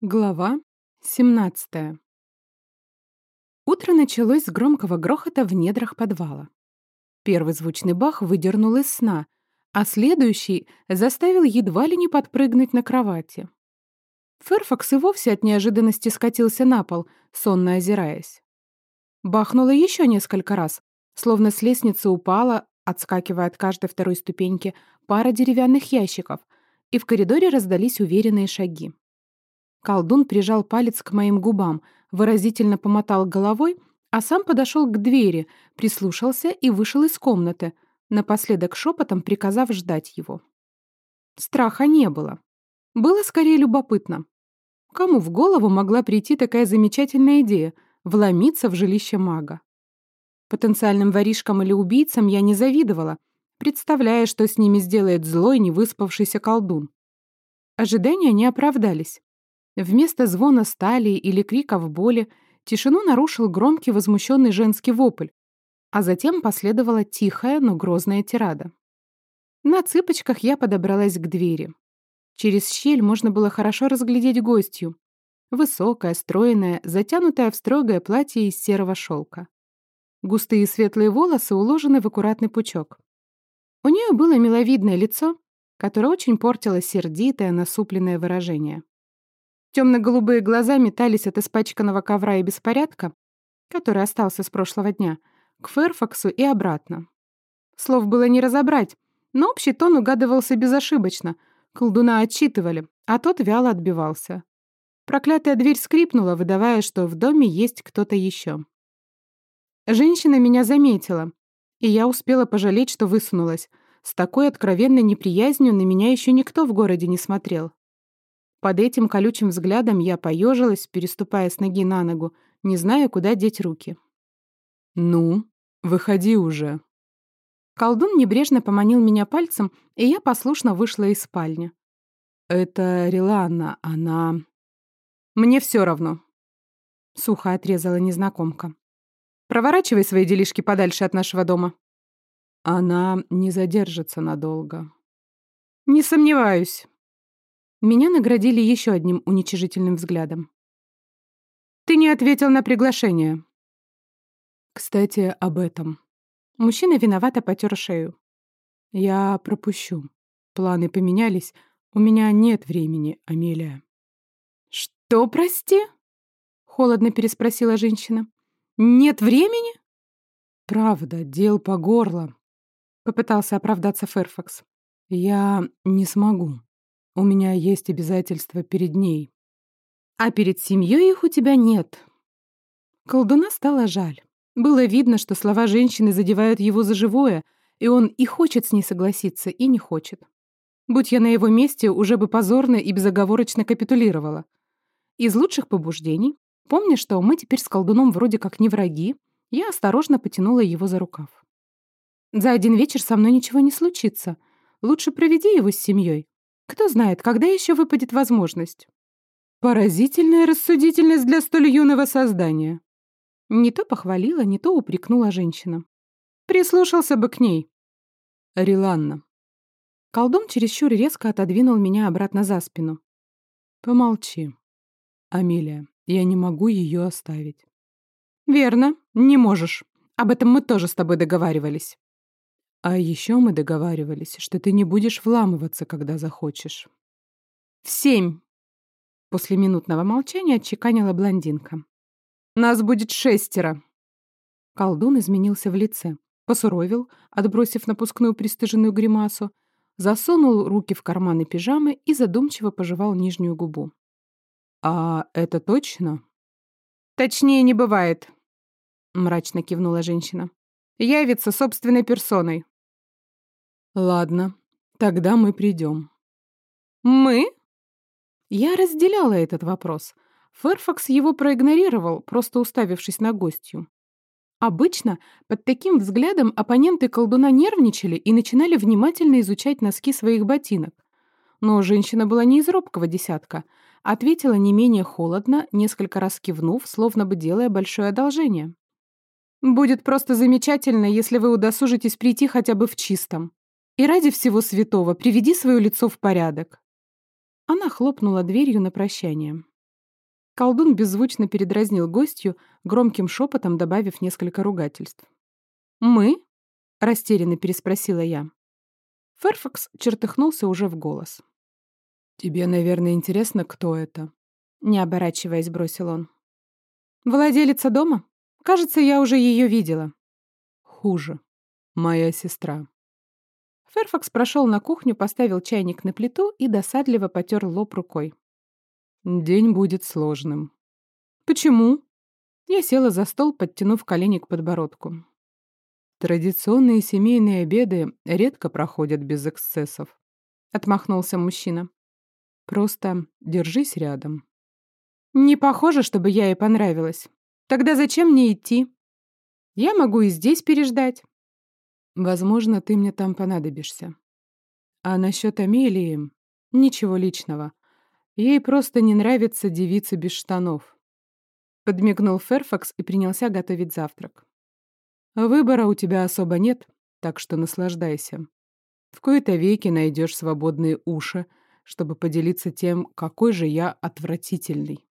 Глава 17 Утро началось с громкого грохота в недрах подвала. Первый звучный бах выдернул из сна, а следующий заставил едва ли не подпрыгнуть на кровати. Ферфакс и вовсе от неожиданности скатился на пол, сонно озираясь. Бахнуло еще несколько раз, словно с лестницы упала, отскакивая от каждой второй ступеньки, пара деревянных ящиков, и в коридоре раздались уверенные шаги. Колдун прижал палец к моим губам, выразительно помотал головой, а сам подошел к двери, прислушался и вышел из комнаты, напоследок шепотом приказав ждать его. Страха не было. Было скорее любопытно. Кому в голову могла прийти такая замечательная идея — вломиться в жилище мага? Потенциальным воришкам или убийцам я не завидовала, представляя, что с ними сделает злой невыспавшийся колдун. Ожидания не оправдались. Вместо звона стали или криков боли тишину нарушил громкий возмущенный женский вопль, а затем последовала тихая, но грозная тирада. На цыпочках я подобралась к двери. Через щель можно было хорошо разглядеть гостью. Высокая, стройная, затянутая в строгое платье из серого шелка. Густые светлые волосы уложены в аккуратный пучок. У нее было миловидное лицо, которое очень портило сердитое, насупленное выражение. Темно-голубые глаза метались от испачканного ковра и беспорядка, который остался с прошлого дня, к Ферфаксу и обратно. Слов было не разобрать, но общий тон угадывался безошибочно. Колдуна отчитывали, а тот вяло отбивался. Проклятая дверь скрипнула, выдавая, что в доме есть кто-то еще. Женщина меня заметила, и я успела пожалеть, что высунулась. С такой откровенной неприязнью на меня еще никто в городе не смотрел. Под этим колючим взглядом я поежилась, переступая с ноги на ногу, не зная, куда деть руки. «Ну, выходи уже». Колдун небрежно поманил меня пальцем, и я послушно вышла из спальни. «Это Риланна, она...» «Мне все равно», — сухо отрезала незнакомка. «Проворачивай свои делишки подальше от нашего дома». «Она не задержится надолго». «Не сомневаюсь». Меня наградили еще одним уничижительным взглядом. «Ты не ответил на приглашение». «Кстати, об этом». Мужчина виновато потер шею. «Я пропущу. Планы поменялись. У меня нет времени, Амелия». «Что, прости?» — холодно переспросила женщина. «Нет времени?» «Правда, дел по горло», — попытался оправдаться Ферфакс. «Я не смогу». У меня есть обязательства перед ней. А перед семьей их у тебя нет. Колдуна стало жаль. Было видно, что слова женщины задевают его за живое, и он и хочет с ней согласиться, и не хочет. Будь я на его месте, уже бы позорно и безоговорочно капитулировала. Из лучших побуждений, помня, что мы теперь с колдуном вроде как не враги, я осторожно потянула его за рукав. За один вечер со мной ничего не случится. Лучше проведи его с семьей, кто знает, когда еще выпадет возможность. Поразительная рассудительность для столь юного создания. Не то похвалила, не то упрекнула женщина. Прислушался бы к ней. Риланна. Колдун чересчур резко отодвинул меня обратно за спину. Помолчи. Амелия, я не могу ее оставить. Верно, не можешь. Об этом мы тоже с тобой договаривались. А еще мы договаривались, что ты не будешь вламываться, когда захочешь. В семь. После минутного молчания отчеканила блондинка. Нас будет шестеро. Колдун изменился в лице, посуровил, отбросив напускную пристыженную гримасу, засунул руки в карманы пижамы и задумчиво пожевал нижнюю губу. «А это точно?» «Точнее не бывает», — мрачно кивнула женщина. «Явится собственной персоной. Ладно, тогда мы придем. Мы? Я разделяла этот вопрос. Ферфакс его проигнорировал, просто уставившись на гостью. Обычно под таким взглядом оппоненты колдуна нервничали и начинали внимательно изучать носки своих ботинок. Но женщина была не из робкого десятка, ответила не менее холодно, несколько раз кивнув, словно бы делая большое одолжение. «Будет просто замечательно, если вы удосужитесь прийти хотя бы в чистом». И ради всего святого приведи свое лицо в порядок». Она хлопнула дверью на прощание. Колдун беззвучно передразнил гостью, громким шепотом добавив несколько ругательств. «Мы?» — растерянно переспросила я. Ферфакс чертыхнулся уже в голос. «Тебе, наверное, интересно, кто это?» Не оборачиваясь, бросил он. «Владелица дома? Кажется, я уже ее видела». «Хуже. Моя сестра». Ферфакс прошел на кухню, поставил чайник на плиту и досадливо потер лоб рукой. День будет сложным. Почему? Я села за стол, подтянув колени к подбородку. Традиционные семейные обеды редко проходят без эксцессов. Отмахнулся мужчина. Просто держись рядом. Не похоже, чтобы я ей понравилась. Тогда зачем мне идти? Я могу и здесь переждать. Возможно, ты мне там понадобишься. А насчет Амелии — ничего личного. Ей просто не нравится девица без штанов. Подмигнул Ферфакс и принялся готовить завтрак. Выбора у тебя особо нет, так что наслаждайся. В кои-то веки найдешь свободные уши, чтобы поделиться тем, какой же я отвратительный.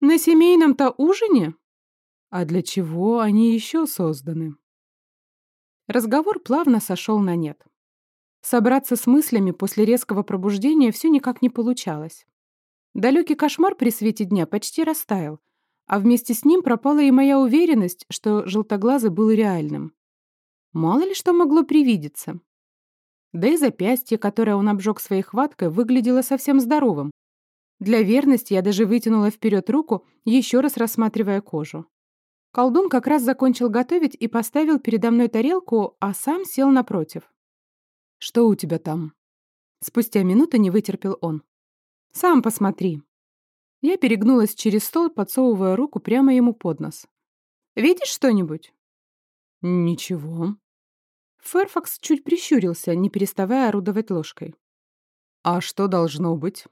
На семейном-то ужине? А для чего они еще созданы? Разговор плавно сошел на нет. Собраться с мыслями после резкого пробуждения все никак не получалось. Далекий кошмар при свете дня почти растаял, а вместе с ним пропала и моя уверенность, что желтоглазый был реальным. Мало ли что могло привидеться. Да и запястье, которое он обжег своей хваткой, выглядело совсем здоровым. Для верности я даже вытянула вперед руку, еще раз рассматривая кожу. Колдун как раз закончил готовить и поставил передо мной тарелку, а сам сел напротив. «Что у тебя там?» Спустя минуту не вытерпел он. Сам посмотри». Я перегнулась через стол, подсовывая руку прямо ему под нос. «Видишь что-нибудь?» «Ничего». Ферфакс чуть прищурился, не переставая орудовать ложкой. «А что должно быть?»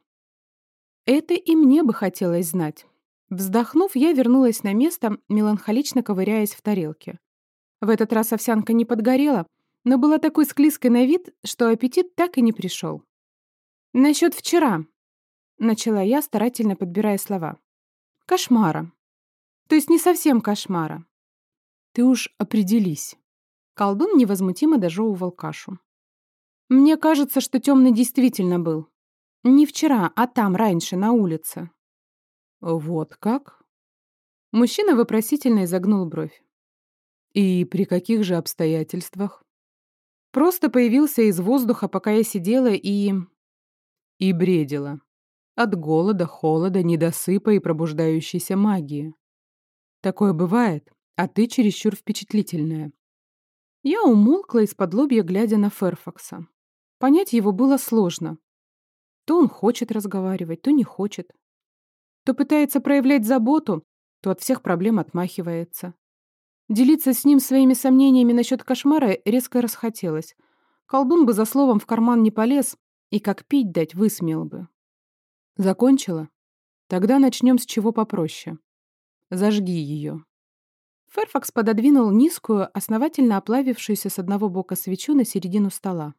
Это и мне бы хотелось знать. Вздохнув, я вернулась на место, меланхолично ковыряясь в тарелке. В этот раз овсянка не подгорела, но была такой склизкой на вид, что аппетит так и не пришел. Насчет вчера. Начала я, старательно подбирая слова. Кошмара. То есть не совсем кошмара. Ты уж определись. Колдун невозмутимо дожевывал кашу. Мне кажется, что темный действительно был. Не вчера, а там, раньше, на улице. Вот как? Мужчина вопросительно изогнул бровь. И при каких же обстоятельствах? Просто появился из воздуха, пока я сидела и... И бредила. От голода, холода, недосыпа и пробуждающейся магии. Такое бывает, а ты чересчур впечатлительная. Я умолкла из-под лобья, глядя на Ферфакса. Понять его было сложно. То он хочет разговаривать, то не хочет. То пытается проявлять заботу, то от всех проблем отмахивается. Делиться с ним своими сомнениями насчет кошмара резко расхотелось. Колдун бы за словом в карман не полез и как пить дать высмеял бы. Закончила? Тогда начнем с чего попроще. Зажги ее. Ферфакс пододвинул низкую, основательно оплавившуюся с одного бока свечу на середину стола.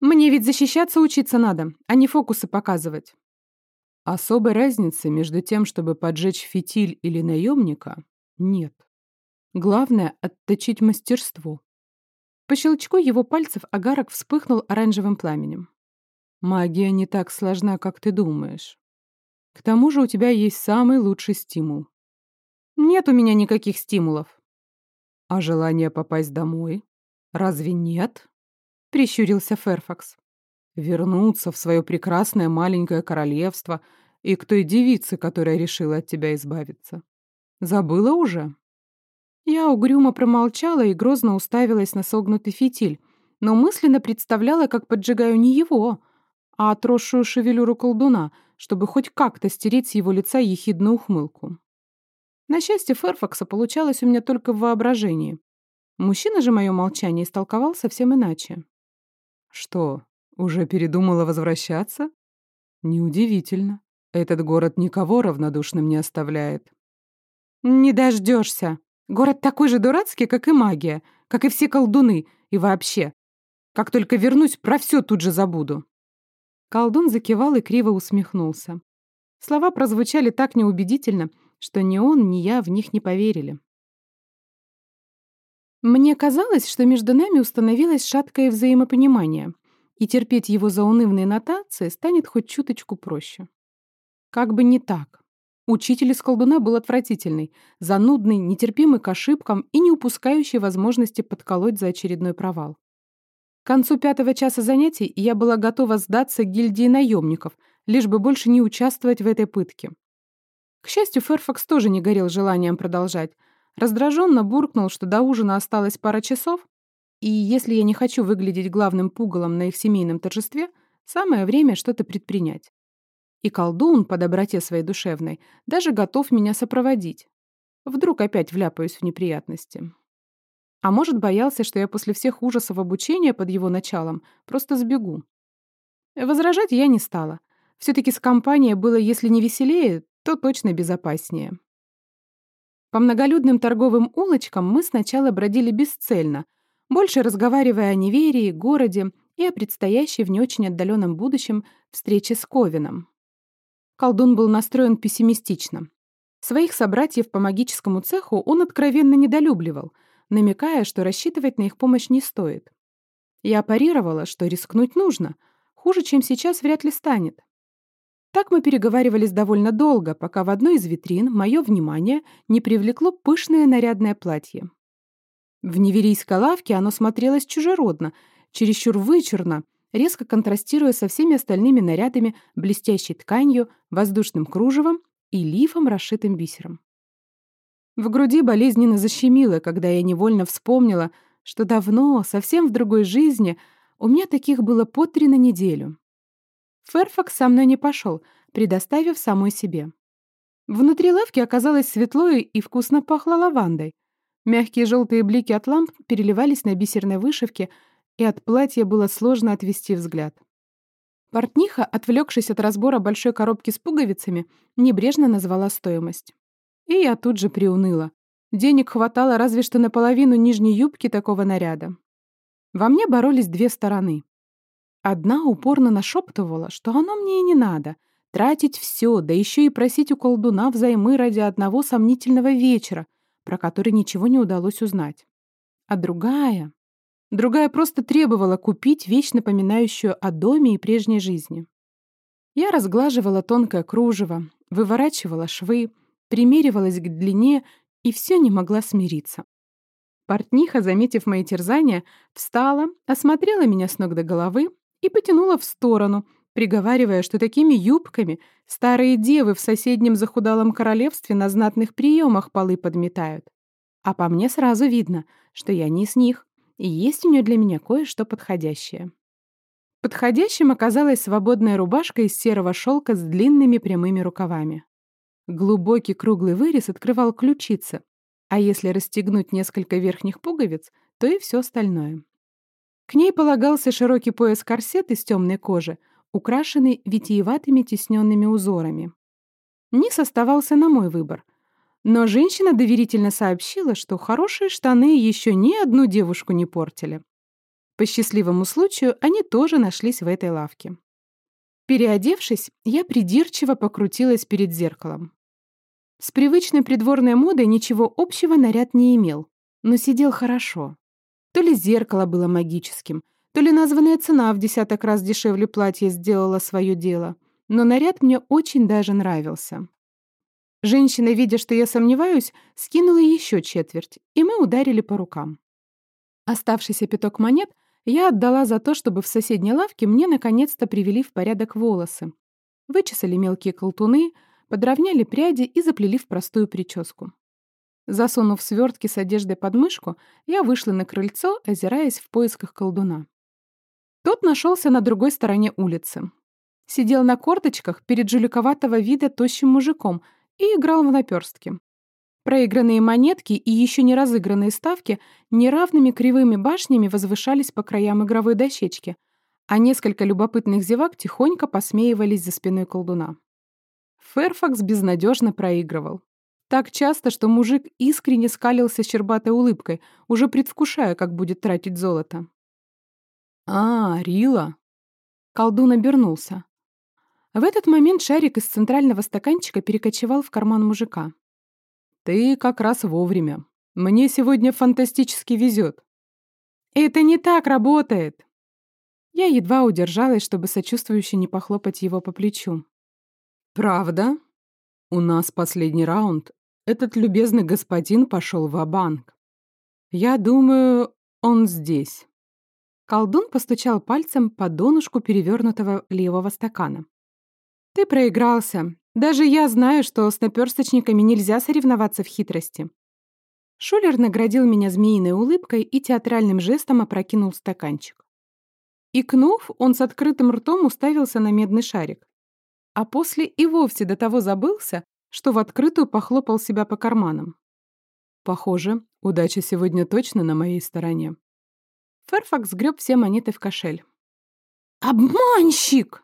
«Мне ведь защищаться учиться надо, а не фокусы показывать». Особой разницы между тем, чтобы поджечь фитиль или наемника, нет. Главное — отточить мастерство. По щелчку его пальцев агарок вспыхнул оранжевым пламенем. Магия не так сложна, как ты думаешь. К тому же у тебя есть самый лучший стимул. Нет у меня никаких стимулов. А желание попасть домой? Разве нет? Прищурился Ферфакс. Вернуться в свое прекрасное маленькое королевство и к той девице, которая решила от тебя избавиться. Забыла уже? Я угрюмо промолчала и грозно уставилась на согнутый фитиль, но мысленно представляла, как поджигаю не его, а отросшую шевелюру колдуна, чтобы хоть как-то стереть с его лица ехидную ухмылку. На счастье Ферфакса получалось у меня только в воображении. Мужчина же мое молчание истолковал совсем иначе. «Что, уже передумала возвращаться?» «Неудивительно. Этот город никого равнодушным не оставляет». «Не дождешься. Город такой же дурацкий, как и магия, как и все колдуны, и вообще. Как только вернусь, про все тут же забуду». Колдун закивал и криво усмехнулся. Слова прозвучали так неубедительно, что ни он, ни я в них не поверили. Мне казалось, что между нами установилось шаткое взаимопонимание, и терпеть его заунывные нотации станет хоть чуточку проще. Как бы не так. Учитель из колдуна был отвратительный, занудный, нетерпимый к ошибкам и не упускающий возможности подколоть за очередной провал. К концу пятого часа занятий я была готова сдаться гильдии наемников, лишь бы больше не участвовать в этой пытке. К счастью, Ферфакс тоже не горел желанием продолжать. Раздраженно буркнул, что до ужина осталось пара часов, и если я не хочу выглядеть главным пугалом на их семейном торжестве, самое время что-то предпринять. И колдун, по доброте своей душевной, даже готов меня сопроводить. Вдруг опять вляпаюсь в неприятности. А может, боялся, что я после всех ужасов обучения под его началом просто сбегу. Возражать я не стала. все таки с компанией было, если не веселее, то точно безопаснее. По многолюдным торговым улочкам мы сначала бродили бесцельно, больше разговаривая о неверии, городе и о предстоящей в не очень отдаленном будущем встрече с Ковином. Колдун был настроен пессимистично. Своих собратьев по магическому цеху он откровенно недолюбливал, намекая, что рассчитывать на их помощь не стоит. Я парировала, что рискнуть нужно. Хуже, чем сейчас, вряд ли станет. Так мы переговаривались довольно долго, пока в одной из витрин мое внимание не привлекло пышное нарядное платье. В неверийской лавке оно смотрелось чужеродно, чересчур вычурно, резко контрастируя со всеми остальными нарядами блестящей тканью, воздушным кружевом и лифом, расшитым бисером. В груди болезненно защемило, когда я невольно вспомнила, что давно, совсем в другой жизни, у меня таких было по три на неделю. Ферфакс со мной не пошел, предоставив самой себе. Внутри лавки оказалось светло и вкусно пахло лавандой. Мягкие желтые блики от ламп переливались на бисерной вышивке, и от платья было сложно отвести взгляд. Портниха, отвлекшись от разбора большой коробки с пуговицами, небрежно назвала стоимость. И я тут же приуныла. Денег хватало разве что наполовину нижней юбки такого наряда. Во мне боролись две стороны. Одна упорно нашептывала, что оно мне и не надо. Тратить все, да еще и просить у колдуна взаймы ради одного сомнительного вечера, про который ничего не удалось узнать. А другая... Другая просто требовала купить вещь, напоминающую о доме и прежней жизни. Я разглаживала тонкое кружево, выворачивала швы, примеривалась к длине и все не могла смириться. Портниха, заметив мои терзания, встала, осмотрела меня с ног до головы и потянула в сторону, приговаривая, что такими юбками старые девы в соседнем захудалом королевстве на знатных приемах полы подметают. А по мне сразу видно, что я не из них, и есть у нее для меня кое-что подходящее. Подходящим оказалась свободная рубашка из серого шелка с длинными прямыми рукавами. Глубокий круглый вырез открывал ключицы, а если расстегнуть несколько верхних пуговиц, то и все остальное. К ней полагался широкий пояс-корсет из темной кожи, украшенный витиеватыми тисненными узорами. Низ оставался на мой выбор. Но женщина доверительно сообщила, что хорошие штаны еще ни одну девушку не портили. По счастливому случаю они тоже нашлись в этой лавке. Переодевшись, я придирчиво покрутилась перед зеркалом. С привычной придворной модой ничего общего наряд не имел, но сидел хорошо. То ли зеркало было магическим, то ли названная цена в десяток раз дешевле платья сделала свое дело, но наряд мне очень даже нравился. Женщина, видя, что я сомневаюсь, скинула еще четверть, и мы ударили по рукам. Оставшийся пяток монет я отдала за то, чтобы в соседней лавке мне наконец-то привели в порядок волосы. Вычесали мелкие колтуны, подровняли пряди и заплели в простую прическу. Засунув свертки с одеждой под мышку, я вышла на крыльцо, озираясь в поисках колдуна. Тот нашелся на другой стороне улицы. Сидел на корточках перед жуликоватого вида тощим мужиком и играл в наперстки. Проигранные монетки и еще не разыгранные ставки неравными кривыми башнями возвышались по краям игровой дощечки, а несколько любопытных зевак тихонько посмеивались за спиной колдуна. Ферфакс безнадежно проигрывал. Так часто, что мужик искренне скалился щербатой улыбкой, уже предвкушая, как будет тратить золото. «А, Рила!» Колдун обернулся. В этот момент шарик из центрального стаканчика перекочевал в карман мужика. «Ты как раз вовремя. Мне сегодня фантастически везет». «Это не так работает!» Я едва удержалась, чтобы сочувствующе не похлопать его по плечу. «Правда? У нас последний раунд. Этот любезный господин пошел в банк Я думаю, он здесь». Колдун постучал пальцем по донышку перевернутого левого стакана. «Ты проигрался. Даже я знаю, что с наперсточниками нельзя соревноваться в хитрости». Шулер наградил меня змеиной улыбкой и театральным жестом опрокинул стаканчик. Икнув, он с открытым ртом уставился на медный шарик. А после и вовсе до того забылся, что в открытую похлопал себя по карманам. Похоже, удача сегодня точно на моей стороне. Ферфакс греб все монеты в кошель. «Обманщик!»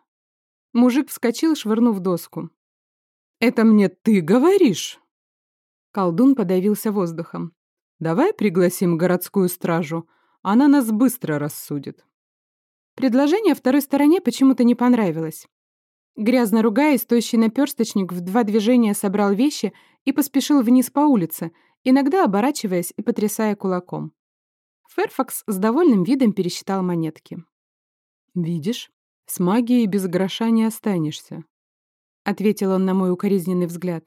Мужик вскочил, швырнув доску. «Это мне ты говоришь?» Колдун подавился воздухом. «Давай пригласим городскую стражу. Она нас быстро рассудит». Предложение второй стороне почему-то не понравилось. Грязно ругаясь, тощий наперсточник в два движения собрал вещи и поспешил вниз по улице, иногда оборачиваясь и потрясая кулаком. Ферфакс с довольным видом пересчитал монетки. «Видишь, с магией без гроша не останешься», — ответил он на мой укоризненный взгляд.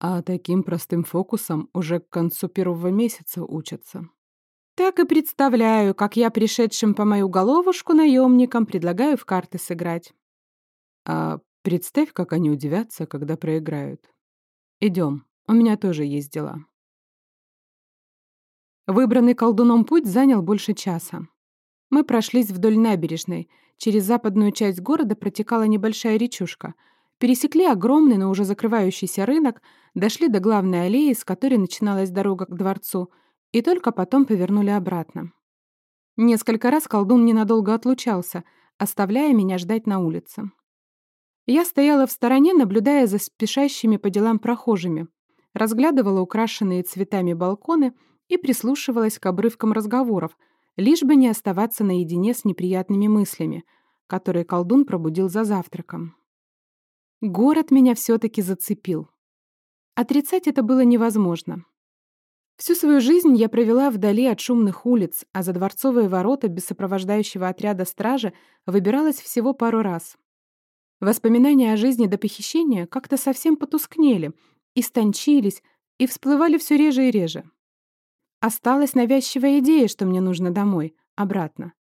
«А таким простым фокусом уже к концу первого месяца учатся». Так и представляю, как я пришедшим по мою головушку наемникам предлагаю в карты сыграть. А представь, как они удивятся, когда проиграют. Идем, у меня тоже есть дела. Выбранный колдуном путь занял больше часа. Мы прошлись вдоль набережной. Через западную часть города протекала небольшая речушка. Пересекли огромный, но уже закрывающийся рынок, дошли до главной аллеи, с которой начиналась дорога к дворцу — и только потом повернули обратно. Несколько раз колдун ненадолго отлучался, оставляя меня ждать на улице. Я стояла в стороне, наблюдая за спешащими по делам прохожими, разглядывала украшенные цветами балконы и прислушивалась к обрывкам разговоров, лишь бы не оставаться наедине с неприятными мыслями, которые колдун пробудил за завтраком. Город меня все-таки зацепил. Отрицать это было невозможно. Всю свою жизнь я провела вдали от шумных улиц, а за дворцовые ворота без сопровождающего отряда стражи выбиралась всего пару раз. Воспоминания о жизни до похищения как-то совсем потускнели, истончились и всплывали все реже и реже. Осталась навязчивая идея, что мне нужно домой, обратно.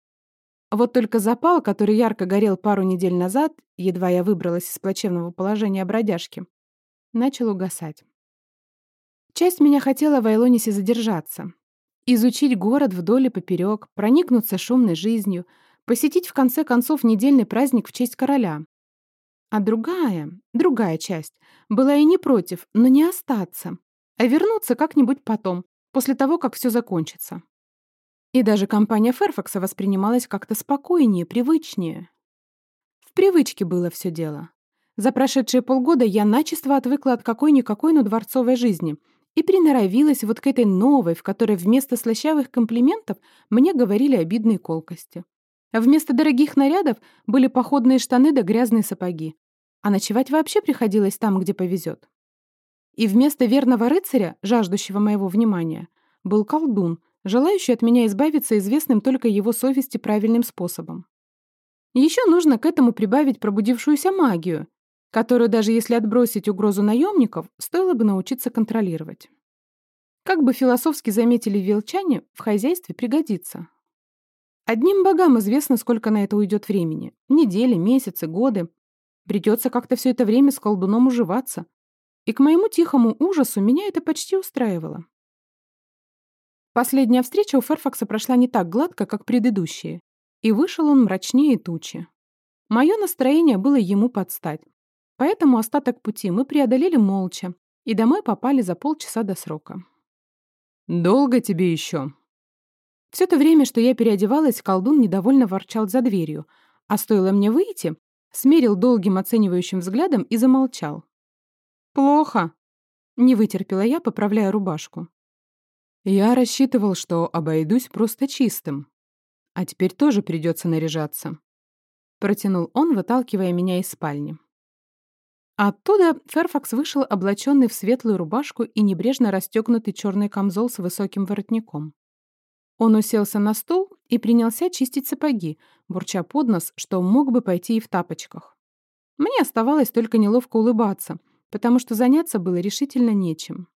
Вот только запал, который ярко горел пару недель назад, едва я выбралась из плачевного положения бродяжки, начал угасать. Часть меня хотела в Айлонисе задержаться. Изучить город вдоль и поперек, проникнуться шумной жизнью, посетить в конце концов недельный праздник в честь короля. А другая, другая часть, была и не против, но не остаться, а вернуться как-нибудь потом, после того, как все закончится. И даже компания Ферфакса воспринималась как-то спокойнее, привычнее. В привычке было все дело. За прошедшие полгода я начисто отвыкла от какой-никакой, но дворцовой жизни — и приноровилась вот к этой новой, в которой вместо слащавых комплиментов мне говорили обидные колкости. А вместо дорогих нарядов были походные штаны да грязные сапоги. А ночевать вообще приходилось там, где повезет. И вместо верного рыцаря, жаждущего моего внимания, был колдун, желающий от меня избавиться известным только его совести правильным способом. Еще нужно к этому прибавить пробудившуюся магию, которую даже если отбросить угрозу наемников, стоило бы научиться контролировать. Как бы философски заметили велчане, в хозяйстве пригодится. Одним богам известно, сколько на это уйдет времени. Недели, месяцы, годы. Придется как-то все это время с колдуном уживаться. И к моему тихому ужасу меня это почти устраивало. Последняя встреча у Ферфакса прошла не так гладко, как предыдущие. И вышел он мрачнее тучи. Мое настроение было ему подстать. Поэтому остаток пути мы преодолели молча и домой попали за полчаса до срока. «Долго тебе еще?» Все это время, что я переодевалась, колдун недовольно ворчал за дверью, а стоило мне выйти, смерил долгим оценивающим взглядом и замолчал. «Плохо», — не вытерпела я, поправляя рубашку. «Я рассчитывал, что обойдусь просто чистым. А теперь тоже придется наряжаться», — протянул он, выталкивая меня из спальни. Оттуда Ферфакс вышел облаченный в светлую рубашку и небрежно расстегнутый черный камзол с высоким воротником. Он уселся на стол и принялся чистить сапоги, бурча под нос, что мог бы пойти и в тапочках. Мне оставалось только неловко улыбаться, потому что заняться было решительно нечем.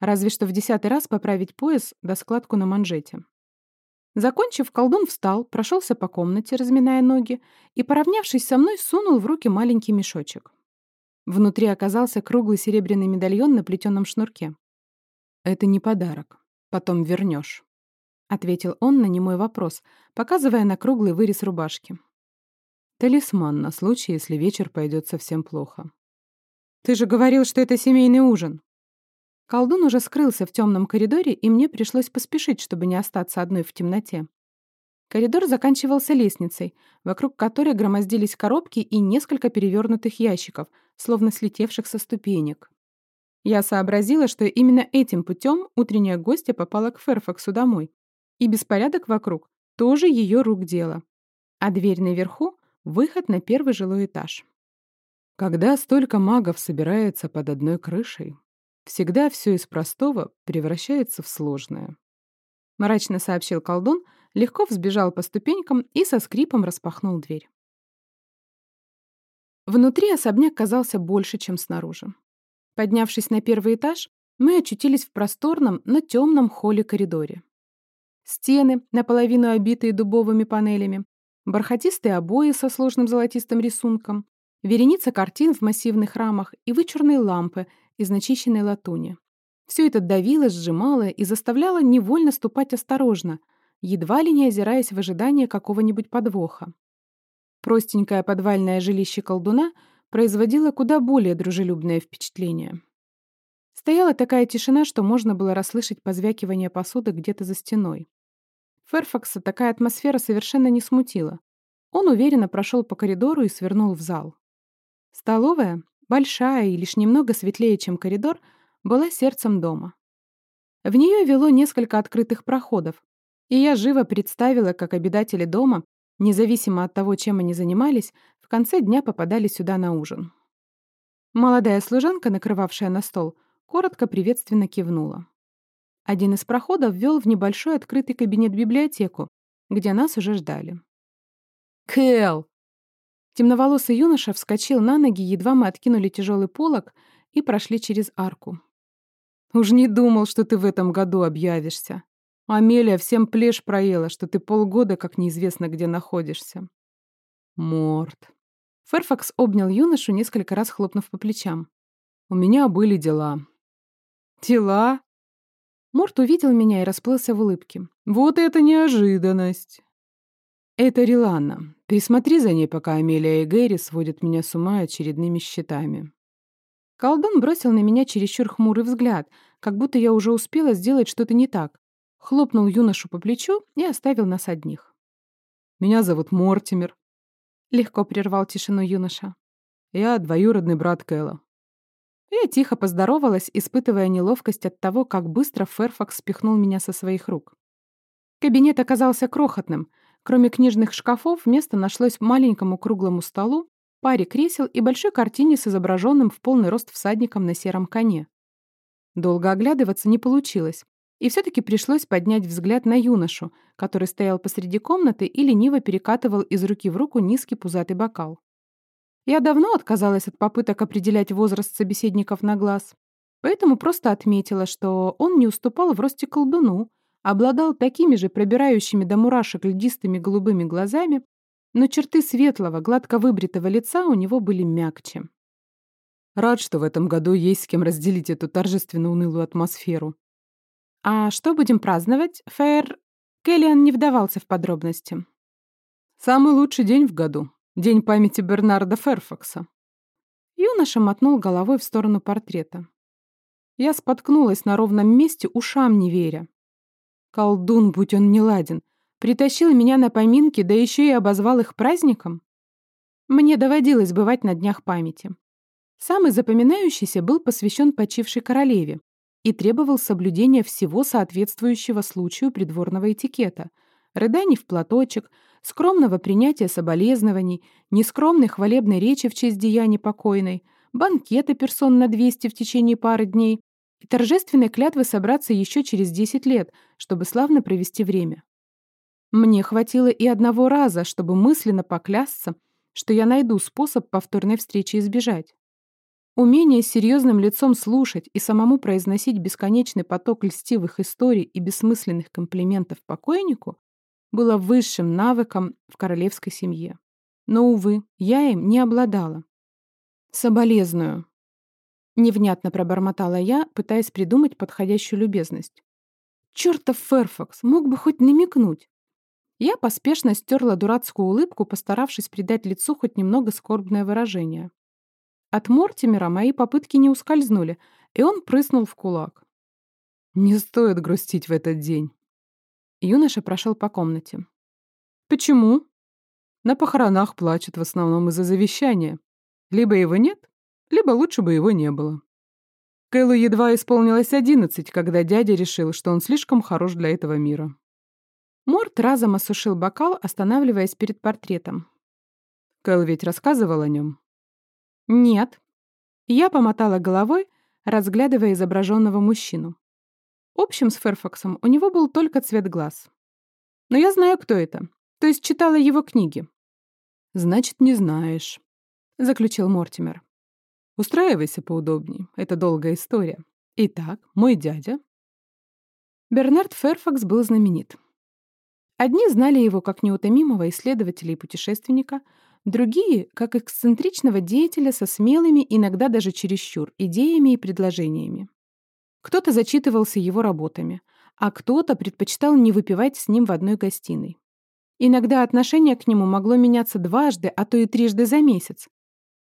Разве что в десятый раз поправить пояс до складку на манжете. Закончив, колдун встал, прошелся по комнате, разминая ноги, и, поравнявшись со мной, сунул в руки маленький мешочек. Внутри оказался круглый серебряный медальон на плетеном шнурке. «Это не подарок. Потом вернешь», — ответил он на немой вопрос, показывая на круглый вырез рубашки. «Талисман на случай, если вечер пойдет совсем плохо». «Ты же говорил, что это семейный ужин!» Колдун уже скрылся в темном коридоре, и мне пришлось поспешить, чтобы не остаться одной в темноте. Коридор заканчивался лестницей, вокруг которой громоздились коробки и несколько перевернутых ящиков, словно слетевших со ступенек. Я сообразила, что именно этим путем утренняя гостья попала к Ферфаксу домой. И беспорядок вокруг тоже ее рук дело. А дверь наверху — выход на первый жилой этаж. Когда столько магов собирается под одной крышей, всегда все из простого превращается в сложное. Мрачно сообщил колдун, легко взбежал по ступенькам и со скрипом распахнул дверь. Внутри особняк казался больше, чем снаружи. Поднявшись на первый этаж, мы очутились в просторном, но темном холле-коридоре. Стены, наполовину обитые дубовыми панелями, бархатистые обои со сложным золотистым рисунком, вереница картин в массивных рамах и вычурные лампы из начищенной латуни. Все это давило, сжимало и заставляло невольно ступать осторожно, едва ли не озираясь в ожидании какого-нибудь подвоха. Простенькое подвальное жилище колдуна производило куда более дружелюбное впечатление. Стояла такая тишина, что можно было расслышать позвякивание посуды где-то за стеной. Ферфакса такая атмосфера совершенно не смутила. Он уверенно прошел по коридору и свернул в зал. Столовая, большая и лишь немного светлее, чем коридор, была сердцем дома. В нее вело несколько открытых проходов, и я живо представила, как обитатели дома, независимо от того, чем они занимались, в конце дня попадали сюда на ужин. Молодая служанка, накрывавшая на стол, коротко приветственно кивнула. Один из проходов вел в небольшой открытый кабинет-библиотеку, где нас уже ждали. «Кэл!» Темноволосый юноша вскочил на ноги, едва мы откинули тяжелый полог и прошли через арку. «Уж не думал, что ты в этом году объявишься. Амелия всем плешь проела, что ты полгода как неизвестно где находишься. Морт. Ферфакс обнял юношу, несколько раз хлопнув по плечам. У меня были дела. Дела? Морт увидел меня и расплылся в улыбке. Вот это неожиданность. Это Риланна. Присмотри за ней, пока Амелия и Гэри сводят меня с ума очередными счетами. Колдун бросил на меня чересчур хмурый взгляд, как будто я уже успела сделать что-то не так, хлопнул юношу по плечу и оставил нас одних. «Меня зовут Мортимер», — легко прервал тишину юноша. «Я двоюродный брат Кэлла». Я тихо поздоровалась, испытывая неловкость от того, как быстро Ферфакс спихнул меня со своих рук. Кабинет оказался крохотным. Кроме книжных шкафов, место нашлось маленькому круглому столу, паре кресел и большой картине с изображенным в полный рост всадником на сером коне. Долго оглядываться не получилось. И все-таки пришлось поднять взгляд на юношу, который стоял посреди комнаты и лениво перекатывал из руки в руку низкий пузатый бокал. Я давно отказалась от попыток определять возраст собеседников на глаз, поэтому просто отметила, что он не уступал в росте колдуну, обладал такими же пробирающими до мурашек льдистыми голубыми глазами, но черты светлого, гладко выбритого лица у него были мягче. Рад, что в этом году есть с кем разделить эту торжественно унылую атмосферу. «А что будем праздновать, Фэр?» Келлиан не вдавался в подробности. «Самый лучший день в году. День памяти Бернарда Ферфакса». Юноша мотнул головой в сторону портрета. Я споткнулась на ровном месте, ушам не веря. Колдун, будь он неладен, притащил меня на поминки, да еще и обозвал их праздником. Мне доводилось бывать на днях памяти. Самый запоминающийся был посвящен почившей королеве, и требовал соблюдения всего соответствующего случаю придворного этикета, рыданий в платочек, скромного принятия соболезнований, нескромной хвалебной речи в честь деяний покойной, банкета персон на 200 в течение пары дней и торжественной клятвы собраться еще через 10 лет, чтобы славно провести время. Мне хватило и одного раза, чтобы мысленно поклясться, что я найду способ повторной встречи избежать. Умение с серьезным лицом слушать и самому произносить бесконечный поток льстивых историй и бессмысленных комплиментов покойнику было высшим навыком в королевской семье. Но, увы, я им не обладала. «Соболезную», — невнятно пробормотала я, пытаясь придумать подходящую любезность. «Чёртов Ферфакс, мог бы хоть намекнуть». Я поспешно стерла дурацкую улыбку, постаравшись придать лицу хоть немного скорбное выражение. От Мортимера мои попытки не ускользнули, и он прыснул в кулак. «Не стоит грустить в этот день». Юноша прошел по комнате. «Почему?» На похоронах плачут в основном из-за завещания. Либо его нет, либо лучше бы его не было. Кэллу едва исполнилось одиннадцать, когда дядя решил, что он слишком хорош для этого мира. Морт разом осушил бокал, останавливаясь перед портретом. Кэл ведь рассказывал о нем. «Нет». Я помотала головой, разглядывая изображенного мужчину. Общим с Ферфаксом у него был только цвет глаз. Но я знаю, кто это. То есть читала его книги. «Значит, не знаешь», — заключил Мортимер. «Устраивайся поудобней. Это долгая история. Итак, мой дядя...» Бернард Ферфакс был знаменит. Одни знали его как неутомимого исследователя и путешественника, другие — как эксцентричного деятеля со смелыми, иногда даже чересчур, идеями и предложениями. Кто-то зачитывался его работами, а кто-то предпочитал не выпивать с ним в одной гостиной. Иногда отношение к нему могло меняться дважды, а то и трижды за месяц.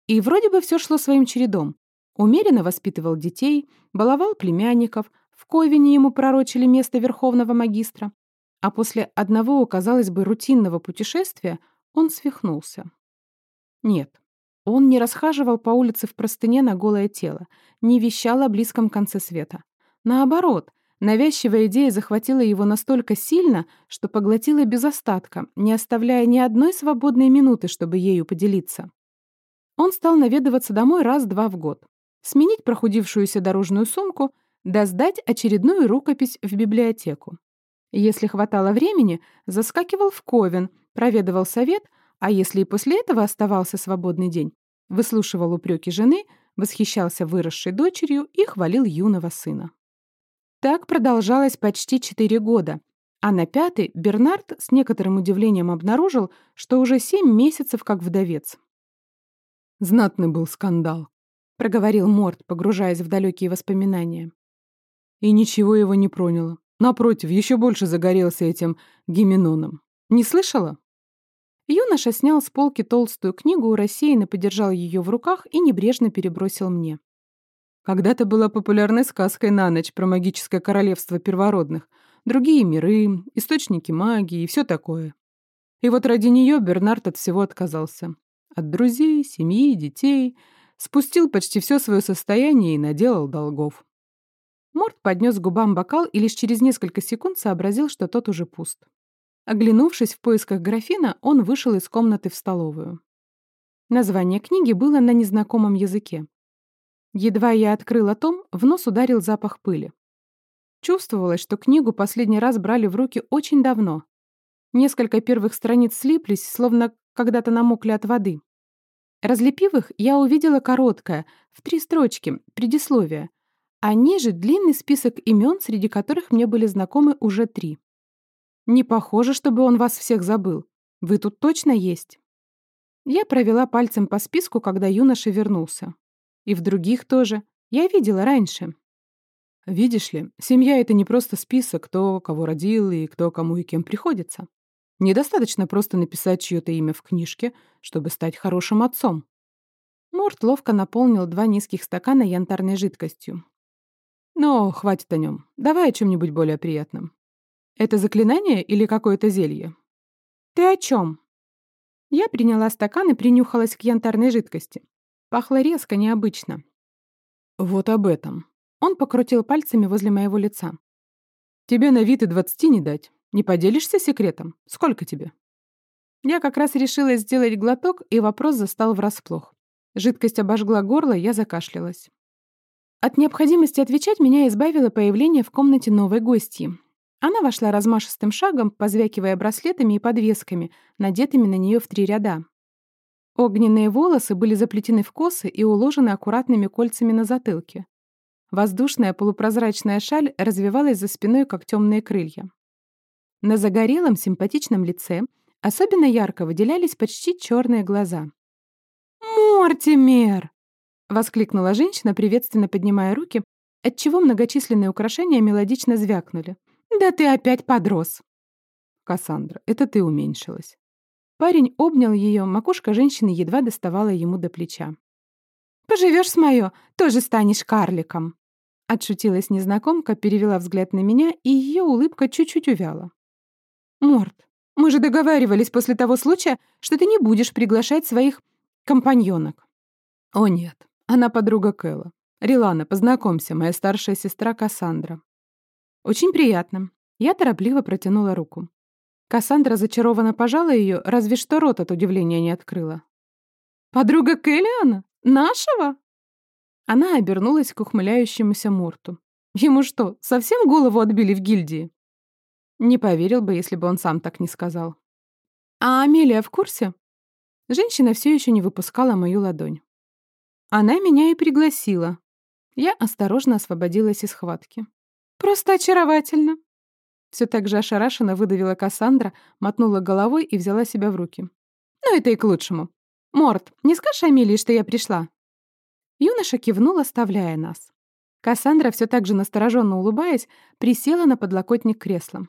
И вроде бы все шло своим чередом. Умеренно воспитывал детей, баловал племянников, в Ковине ему пророчили место верховного магистра. А после одного, казалось бы, рутинного путешествия он свихнулся. Нет, он не расхаживал по улице в простыне на голое тело, не вещал о близком конце света. Наоборот, Навязчивая идея захватила его настолько сильно, что поглотила без остатка, не оставляя ни одной свободной минуты, чтобы ею поделиться. Он стал наведываться домой раз-два в год, сменить прохудившуюся дорожную сумку, да сдать очередную рукопись в библиотеку. Если хватало времени, заскакивал в Ковен, проведывал совет, а если и после этого оставался свободный день, выслушивал упреки жены, восхищался выросшей дочерью и хвалил юного сына. Так продолжалось почти четыре года, а на пятый Бернард с некоторым удивлением обнаружил, что уже семь месяцев как вдовец. «Знатный был скандал», — проговорил Морт, погружаясь в далекие воспоминания. И ничего его не проняло. Напротив, еще больше загорелся этим гименоном. Не слышала? Юноша снял с полки толстую книгу, рассеянно подержал ее в руках и небрежно перебросил мне. Когда-то была популярной сказкой на ночь про магическое королевство первородных, другие миры, источники магии и все такое. И вот ради нее Бернард от всего отказался. От друзей, семьи, детей. Спустил почти все свое состояние и наделал долгов. Морд поднес губам бокал и лишь через несколько секунд сообразил, что тот уже пуст. Оглянувшись в поисках графина, он вышел из комнаты в столовую. Название книги было на незнакомом языке. Едва я открыла том, в нос ударил запах пыли. Чувствовалось, что книгу последний раз брали в руки очень давно. Несколько первых страниц слиплись, словно когда-то намокли от воды. Разлепив их, я увидела короткое, в три строчки, предисловие, а ниже длинный список имен, среди которых мне были знакомы уже три. Не похоже, чтобы он вас всех забыл. Вы тут точно есть? Я провела пальцем по списку, когда юноша вернулся. И в других тоже. Я видела раньше. Видишь ли, семья — это не просто список, кто кого родил и кто кому и кем приходится. Недостаточно просто написать чье-то имя в книжке, чтобы стать хорошим отцом. Морт ловко наполнил два низких стакана янтарной жидкостью. Но хватит о нем. Давай о чем-нибудь более приятном. Это заклинание или какое-то зелье? Ты о чем? Я приняла стакан и принюхалась к янтарной жидкости. Пахло резко, необычно. «Вот об этом». Он покрутил пальцами возле моего лица. «Тебе на вид и двадцати не дать. Не поделишься секретом? Сколько тебе?» Я как раз решила сделать глоток, и вопрос застал врасплох. Жидкость обожгла горло, я закашлялась. От необходимости отвечать меня избавило появление в комнате новой гостьи. Она вошла размашистым шагом, позвякивая браслетами и подвесками, надетыми на нее в три ряда. Огненные волосы были заплетены в косы и уложены аккуратными кольцами на затылке. Воздушная полупрозрачная шаль развивалась за спиной, как темные крылья. На загорелом, симпатичном лице особенно ярко выделялись почти черные глаза. «Мортимер!» — воскликнула женщина, приветственно поднимая руки, отчего многочисленные украшения мелодично звякнули. «Да ты опять подрос!» «Кассандра, это ты уменьшилась». Парень обнял ее, макушка женщины едва доставала ему до плеча. «Поживешь с моё, тоже станешь карликом!» Отшутилась незнакомка, перевела взгляд на меня, и ее улыбка чуть-чуть увяла. «Морт, мы же договаривались после того случая, что ты не будешь приглашать своих компаньонок». «О нет, она подруга Кэлла. Рилана, познакомься, моя старшая сестра Кассандра». «Очень приятно». Я торопливо протянула руку. Кассандра зачарованно пожала ее, разве что рот от удивления не открыла. «Подруга Кэллиана? Нашего?» Она обернулась к ухмыляющемуся Морту. Ему что, совсем голову отбили в гильдии? Не поверил бы, если бы он сам так не сказал. А Амелия в курсе? Женщина все еще не выпускала мою ладонь. Она меня и пригласила. Я осторожно освободилась из схватки. Просто очаровательно. Все так же ошарашенно выдавила Кассандра, мотнула головой и взяла себя в руки. Ну, это и к лучшему. Морт, не скажешь Амелии, что я пришла? Юноша кивнул, оставляя нас. Кассандра, все так же настороженно улыбаясь, присела на подлокотник кресла.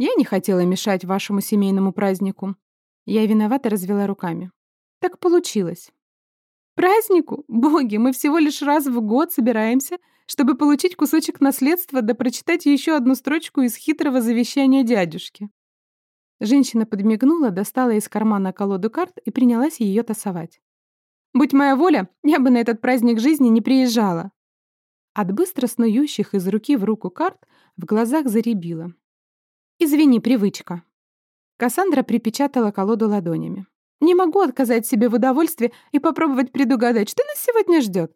«Я не хотела мешать вашему семейному празднику». Я виновато развела руками. «Так получилось». «Празднику? Боги, мы всего лишь раз в год собираемся, чтобы получить кусочек наследства да прочитать еще одну строчку из хитрого завещания дядюшки». Женщина подмигнула, достала из кармана колоду карт и принялась ее тасовать. Будь моя воля, я бы на этот праздник жизни не приезжала. От быстро снующих из руки в руку карт в глазах заребило. «Извини, привычка». Кассандра припечатала колоду ладонями. «Не могу отказать себе в удовольствии и попробовать предугадать, что нас сегодня ждет.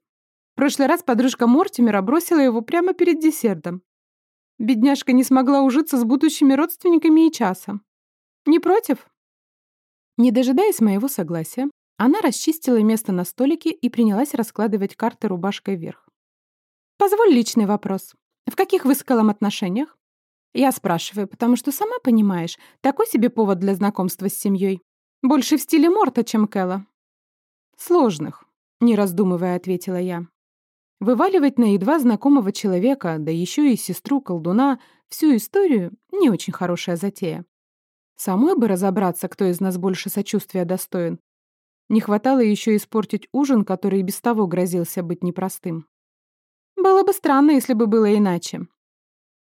В прошлый раз подружка Мортимера бросила его прямо перед десертом. Бедняжка не смогла ужиться с будущими родственниками и часом. Не против?» Не дожидаясь моего согласия, она расчистила место на столике и принялась раскладывать карты рубашкой вверх. «Позволь личный вопрос. В каких вы с Кэллом отношениях?» Я спрашиваю, потому что, сама понимаешь, такой себе повод для знакомства с семьей. Больше в стиле Морта, чем Кэлла. «Сложных», — не раздумывая, ответила я. Вываливать на едва знакомого человека, да еще и сестру колдуна, всю историю — не очень хорошая затея. Самой бы разобраться, кто из нас больше сочувствия достоин, не хватало еще испортить ужин, который и без того грозился быть непростым. Было бы странно, если бы было иначе.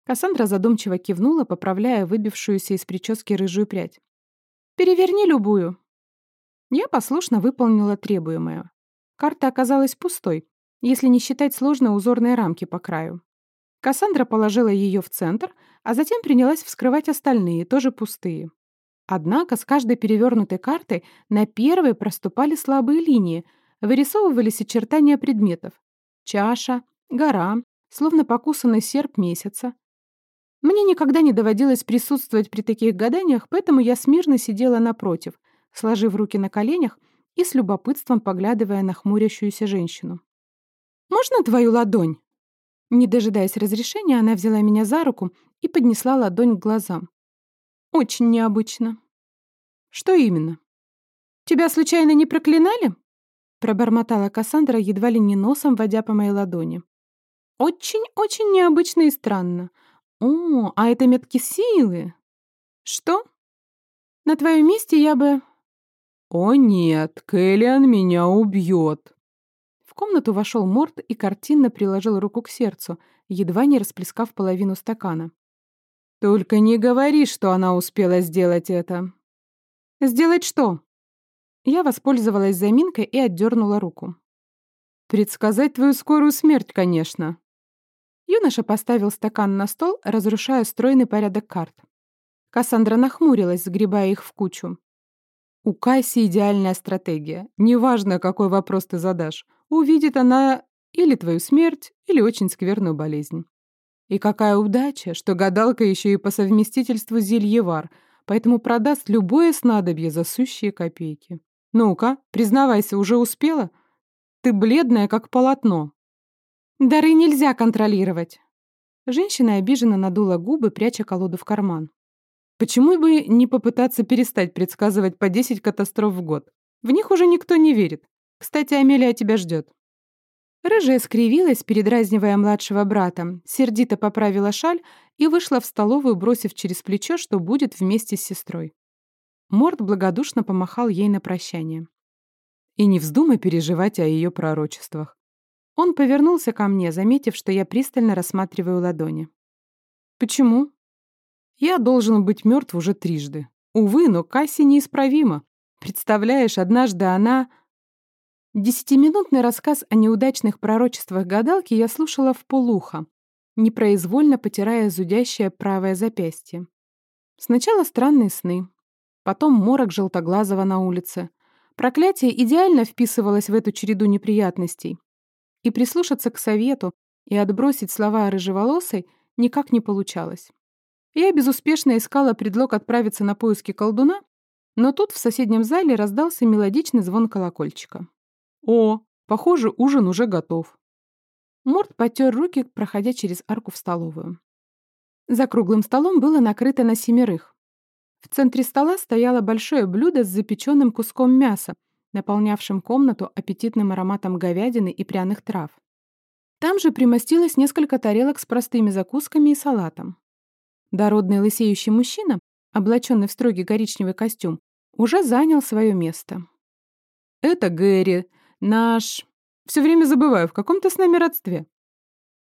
Кассандра задумчиво кивнула, поправляя выбившуюся из прически рыжую прядь. «Переверни любую». Я послушно выполнила требуемое. Карта оказалась пустой, если не считать сложной узорной рамки по краю. Кассандра положила ее в центр, а затем принялась вскрывать остальные, тоже пустые. Однако с каждой перевернутой картой на первой проступали слабые линии, вырисовывались очертания предметов. Чаша, гора, словно покусанный серп месяца. Мне никогда не доводилось присутствовать при таких гаданиях, поэтому я смирно сидела напротив, сложив руки на коленях и с любопытством поглядывая на хмурящуюся женщину. «Можно твою ладонь?» Не дожидаясь разрешения, она взяла меня за руку и поднесла ладонь к глазам. Очень необычно. Что именно? Тебя случайно не проклинали? Пробормотала Кассандра, едва ли не носом водя по моей ладони. Очень-очень необычно и странно. О, а это метки силы. Что? На твоем месте я бы... О нет, Кэллиан меня убьет. В комнату вошел Морт и картинно приложил руку к сердцу, едва не расплескав половину стакана. «Только не говори, что она успела сделать это». «Сделать что?» Я воспользовалась заминкой и отдернула руку. «Предсказать твою скорую смерть, конечно». Юноша поставил стакан на стол, разрушая стройный порядок карт. Кассандра нахмурилась, сгребая их в кучу. У Касси идеальная стратегия. Неважно, какой вопрос ты задашь. Увидит она или твою смерть, или очень скверную болезнь. И какая удача, что гадалка еще и по совместительству зельевар, поэтому продаст любое снадобье за сущие копейки. Ну-ка, признавайся, уже успела? Ты бледная, как полотно. Дары нельзя контролировать. Женщина обиженно надула губы, пряча колоду в карман. Почему бы не попытаться перестать предсказывать по 10 катастроф в год? В них уже никто не верит. Кстати, Амелия тебя ждет. Рыжая скривилась, передразнивая младшего брата, сердито поправила шаль и вышла в столовую, бросив через плечо, что будет вместе с сестрой. Морд благодушно помахал ей на прощание. «И не вздумай переживать о ее пророчествах». Он повернулся ко мне, заметив, что я пристально рассматриваю ладони. «Почему?» «Я должен быть мертв уже трижды. Увы, но Касси неисправима. Представляешь, однажды она...» Десятиминутный рассказ о неудачных пророчествах гадалки я слушала в полухо, непроизвольно потирая зудящее правое запястье. Сначала странные сны, потом морок желтоглазого на улице. Проклятие идеально вписывалось в эту череду неприятностей. И прислушаться к совету и отбросить слова рыжеволосой никак не получалось. Я безуспешно искала предлог отправиться на поиски колдуна, но тут в соседнем зале раздался мелодичный звон колокольчика. «О, похоже, ужин уже готов». Морд потер руки, проходя через арку в столовую. За круглым столом было накрыто на семерых. В центре стола стояло большое блюдо с запеченным куском мяса, наполнявшим комнату аппетитным ароматом говядины и пряных трав. Там же примостилось несколько тарелок с простыми закусками и салатом. Дородный лысеющий мужчина, облаченный в строгий коричневый костюм, уже занял свое место. «Это Гэри, Наш... Все время забываю, в каком-то с нами родстве.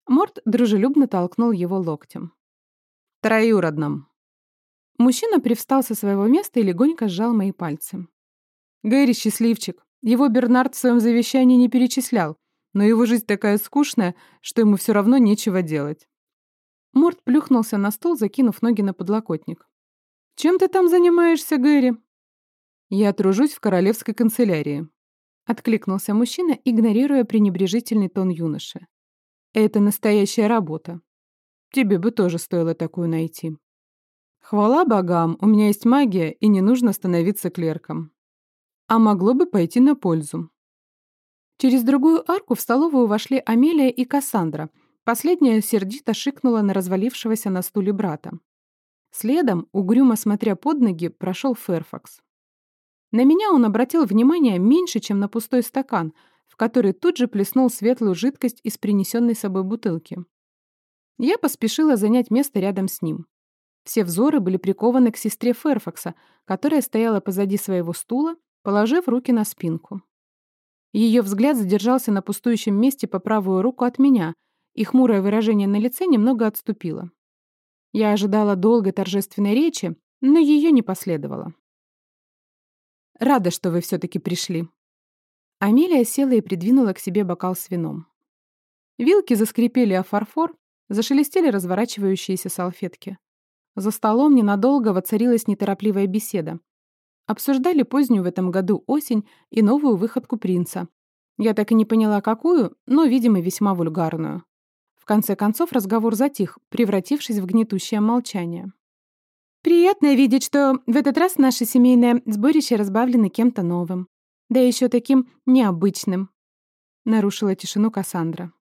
Морт дружелюбно толкнул его локтем. Троюродном. Мужчина привстал со своего места и легонько сжал мои пальцы. Гэри счастливчик. Его Бернард в своем завещании не перечислял, но его жизнь такая скучная, что ему все равно нечего делать. Морт плюхнулся на стул, закинув ноги на подлокотник. «Чем ты там занимаешься, Гэри?» «Я тружусь в королевской канцелярии», Откликнулся мужчина, игнорируя пренебрежительный тон юноши. «Это настоящая работа. Тебе бы тоже стоило такую найти». «Хвала богам, у меня есть магия, и не нужно становиться клерком. А могло бы пойти на пользу». Через другую арку в столовую вошли Амелия и Кассандра. Последняя сердито шикнула на развалившегося на стуле брата. Следом, угрюмо смотря под ноги, прошел Ферфакс. На меня он обратил внимание меньше, чем на пустой стакан, в который тут же плеснул светлую жидкость из принесенной собой бутылки. Я поспешила занять место рядом с ним. Все взоры были прикованы к сестре Ферфакса, которая стояла позади своего стула, положив руки на спинку. Ее взгляд задержался на пустующем месте по правую руку от меня, и хмурое выражение на лице немного отступило. Я ожидала долгой торжественной речи, но ее не последовало. Рада, что вы все-таки пришли». Амелия села и придвинула к себе бокал с вином. Вилки заскрипели о фарфор, зашелестели разворачивающиеся салфетки. За столом ненадолго воцарилась неторопливая беседа. Обсуждали позднюю в этом году осень и новую выходку принца. Я так и не поняла, какую, но, видимо, весьма вульгарную. В конце концов разговор затих, превратившись в гнетущее молчание. Приятно видеть, что в этот раз наше семейное сборище разбавлено кем-то новым. Да еще таким необычным. Нарушила тишину Кассандра.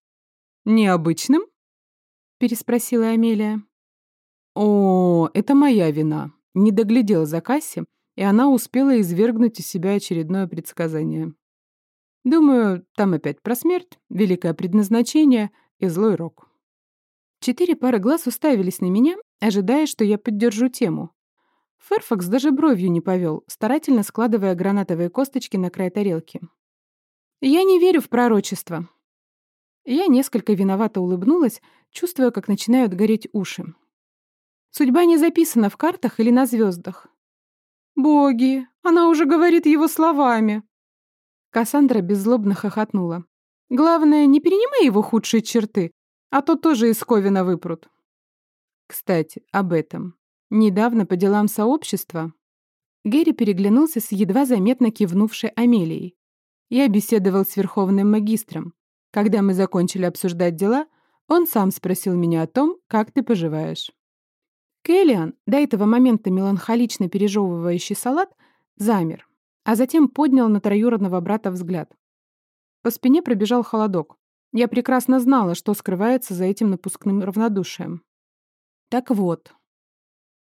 «Необычным?» Переспросила Амелия. «О, это моя вина. Не доглядела за Касси, и она успела извергнуть из себя очередное предсказание. Думаю, там опять про смерть, великое предназначение и злой рок». Четыре пары глаз уставились на меня, ожидая, что я поддержу тему. Ферфакс даже бровью не повел, старательно складывая гранатовые косточки на край тарелки. «Я не верю в пророчество». Я несколько виновато улыбнулась, чувствуя, как начинают гореть уши. Судьба не записана в картах или на звездах. «Боги, она уже говорит его словами!» Кассандра беззлобно хохотнула. «Главное, не перенимай его худшие черты, а то тоже из Ковина выпрут». Кстати, об этом. Недавно по делам сообщества Гэри переглянулся с едва заметно кивнувшей Амелией. Я беседовал с верховным магистром. Когда мы закончили обсуждать дела, он сам спросил меня о том, как ты поживаешь. Келлиан, до этого момента меланхолично пережевывающий салат, замер, а затем поднял на троюродного брата взгляд. По спине пробежал холодок. Я прекрасно знала, что скрывается за этим напускным равнодушием. Так вот.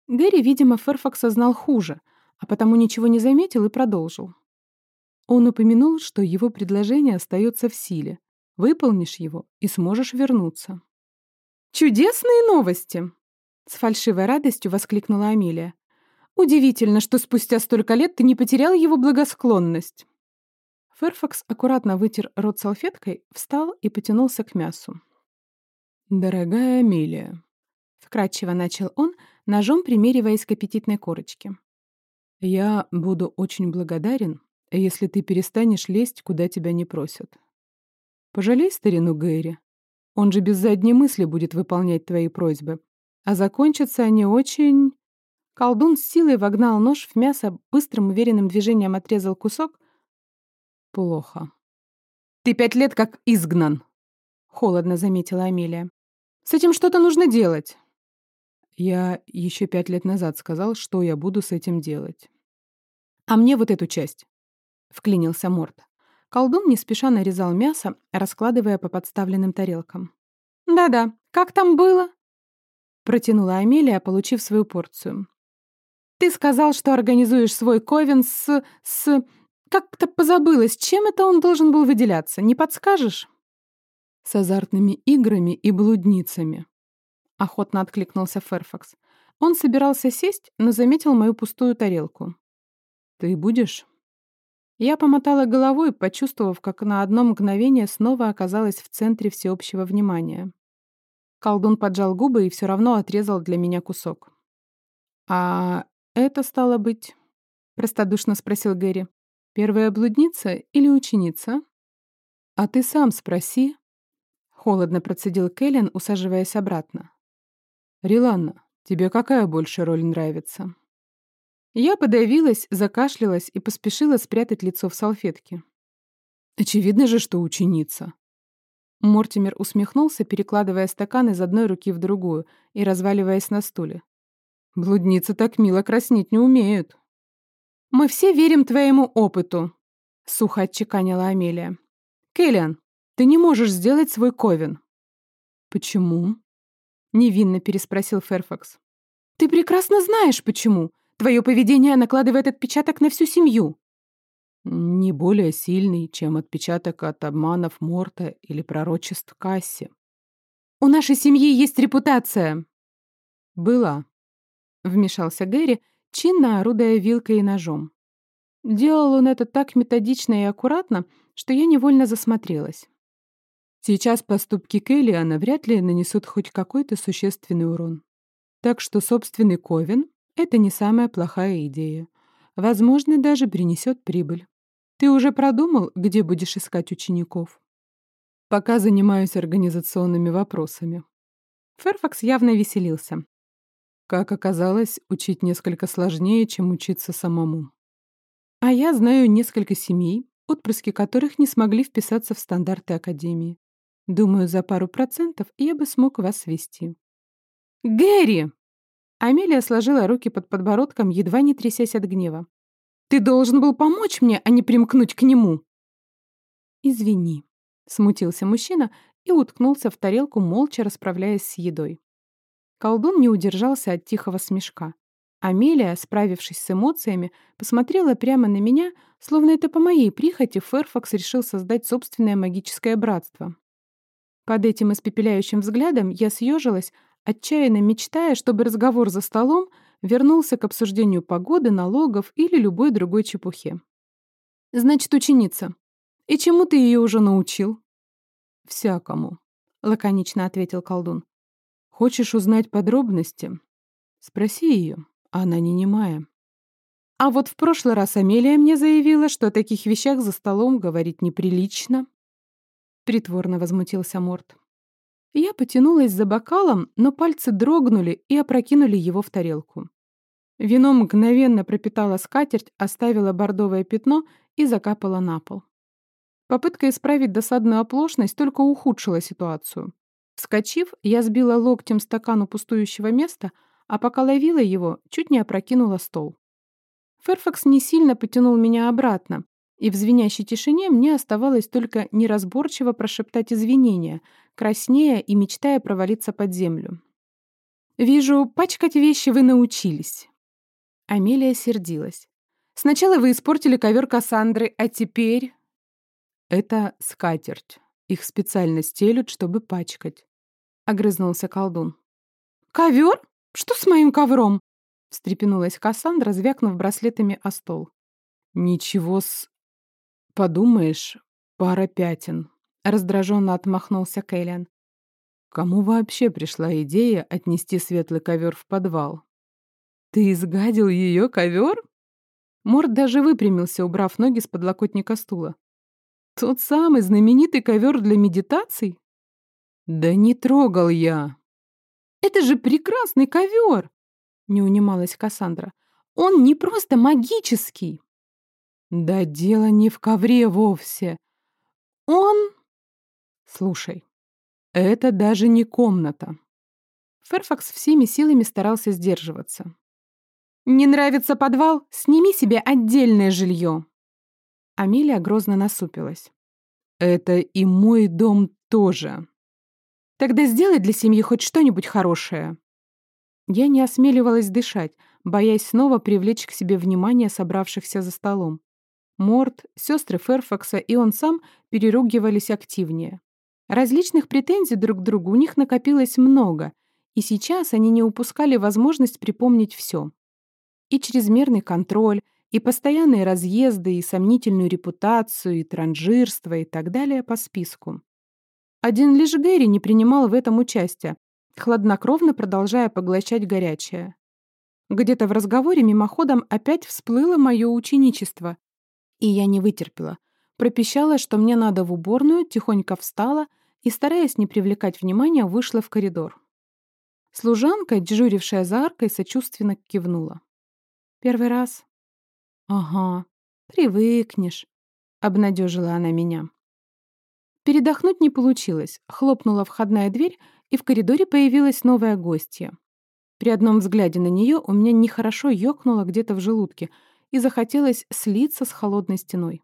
Гэри, видимо, Ферфакса знал хуже, а потому ничего не заметил и продолжил. Он упомянул, что его предложение остается в силе. Выполнишь его и сможешь вернуться. «Чудесные новости!» С фальшивой радостью воскликнула Амелия. «Удивительно, что спустя столько лет ты не потерял его благосклонность». Ферфакс аккуратно вытер рот салфеткой, встал и потянулся к мясу. «Дорогая Амелия», — вкратчиво начал он, ножом примериваясь к аппетитной корочке. «Я буду очень благодарен, если ты перестанешь лезть, куда тебя не просят. Пожалей старину Гэри. Он же без задней мысли будет выполнять твои просьбы. А закончатся они очень...» Колдун с силой вогнал нож в мясо, быстрым уверенным движением отрезал кусок, Плохо. Ты пять лет как изгнан, холодно заметила Амелия. С этим что-то нужно делать. Я еще пять лет назад сказал, что я буду с этим делать. А мне вот эту часть, вклинился Морт. Колдун не спеша нарезал мясо, раскладывая по подставленным тарелкам. «Да-да, как там было?» Протянула Амелия, получив свою порцию. «Ты сказал, что организуешь свой ковен с... с... Как-то позабылась, чем это он должен был выделяться, не подскажешь? С азартными играми и блудницами. Охотно откликнулся Ферфакс. Он собирался сесть, но заметил мою пустую тарелку. «Ты будешь?» Я помотала головой, почувствовав, как на одно мгновение снова оказалась в центре всеобщего внимания. Колдун поджал губы и все равно отрезал для меня кусок. «А это стало быть?» — простодушно спросил Гэри. Первая блудница или ученица? А ты сам спроси. Холодно процедил Кэлен, усаживаясь обратно. Риланна, тебе какая больше роль нравится? Я подавилась, закашлялась и поспешила спрятать лицо в салфетке. Очевидно же, что ученица. Мортимер усмехнулся, перекладывая стакан из одной руки в другую и разваливаясь на стуле. Блудницы так мило краснеть не умеют. «Мы все верим твоему опыту», — сухо отчеканила Амелия. «Келлиан, ты не можешь сделать свой ковен». «Почему?» — невинно переспросил Ферфакс. «Ты прекрасно знаешь, почему. Твое поведение накладывает отпечаток на всю семью». «Не более сильный, чем отпечаток от обманов Морта или пророчеств Касси». «У нашей семьи есть репутация». «Была», — вмешался Гэри, чинно орудуя вилкой и ножом. Делал он это так методично и аккуратно, что я невольно засмотрелась. Сейчас поступки Келлиана вряд ли нанесут хоть какой-то существенный урон. Так что собственный Ковен — это не самая плохая идея. Возможно, даже принесет прибыль. Ты уже продумал, где будешь искать учеников? Пока занимаюсь организационными вопросами. Ферфакс явно веселился. Как оказалось, учить несколько сложнее, чем учиться самому. А я знаю несколько семей, отпрыски которых не смогли вписаться в стандарты Академии. Думаю, за пару процентов я бы смог вас свести. «Гэри!» Амелия сложила руки под подбородком, едва не трясясь от гнева. «Ты должен был помочь мне, а не примкнуть к нему!» «Извини», — смутился мужчина и уткнулся в тарелку, молча расправляясь с едой. Колдун не удержался от тихого смешка. Амелия, справившись с эмоциями, посмотрела прямо на меня, словно это по моей прихоти Ферфакс решил создать собственное магическое братство. Под этим испепеляющим взглядом я съежилась, отчаянно мечтая, чтобы разговор за столом вернулся к обсуждению погоды, налогов или любой другой чепухе. «Значит, ученица. И чему ты ее уже научил?» «Всякому», — лаконично ответил колдун. Хочешь узнать подробности? Спроси ее, она не немая. А вот в прошлый раз Амелия мне заявила, что о таких вещах за столом говорить неприлично. Притворно возмутился Морт. Я потянулась за бокалом, но пальцы дрогнули и опрокинули его в тарелку. Вино мгновенно пропитало скатерть, оставило бордовое пятно и закапало на пол. Попытка исправить досадную оплошность только ухудшила ситуацию. Вскочив, я сбила локтем стакан у пустующего места, а пока ловила его, чуть не опрокинула стол. Ферфакс не сильно потянул меня обратно, и в звенящей тишине мне оставалось только неразборчиво прошептать извинения, краснея и мечтая провалиться под землю. «Вижу, пачкать вещи вы научились». Амелия сердилась. «Сначала вы испортили ковер Кассандры, а теперь...» «Это скатерть. Их специально стелют, чтобы пачкать», — огрызнулся колдун. «Ковер? Что с моим ковром?» — встрепенулась Кассандра, звякнув браслетами о стол. «Ничего с... Подумаешь, пара пятен», — раздраженно отмахнулся Кэллиан. Кому вообще пришла идея отнести светлый ковер в подвал? «Ты изгадил ее ковер?» Морд даже выпрямился, убрав ноги с подлокотника стула. «Тот самый знаменитый ковер для медитаций?» «Да не трогал я!» «Это же прекрасный ковер!» — не унималась Кассандра. «Он не просто магический!» «Да дело не в ковре вовсе. Он...» «Слушай, это даже не комната. Ферфакс всеми силами старался сдерживаться. «Не нравится подвал? Сними себе отдельное жилье!» Амелия грозно насупилась. «Это и мой дом тоже!» «Тогда сделай для семьи хоть что-нибудь хорошее!» Я не осмеливалась дышать, боясь снова привлечь к себе внимание собравшихся за столом. Морт, сестры Ферфакса и он сам переругивались активнее. Различных претензий друг к другу у них накопилось много, и сейчас они не упускали возможность припомнить все. И чрезмерный контроль, и постоянные разъезды, и сомнительную репутацию, и транжирство, и так далее по списку. Один лишь Гэри не принимал в этом участие, хладнокровно продолжая поглощать горячее. Где-то в разговоре мимоходом опять всплыло мое ученичество, и я не вытерпела. Пропищала, что мне надо в уборную, тихонько встала — и, стараясь не привлекать внимания, вышла в коридор. Служанка, дежурившая за аркой, сочувственно кивнула. «Первый раз?» «Ага, привыкнешь», — обнадежила она меня. Передохнуть не получилось. Хлопнула входная дверь, и в коридоре появилась новая гостья. При одном взгляде на нее у меня нехорошо ёкнуло где-то в желудке и захотелось слиться с холодной стеной.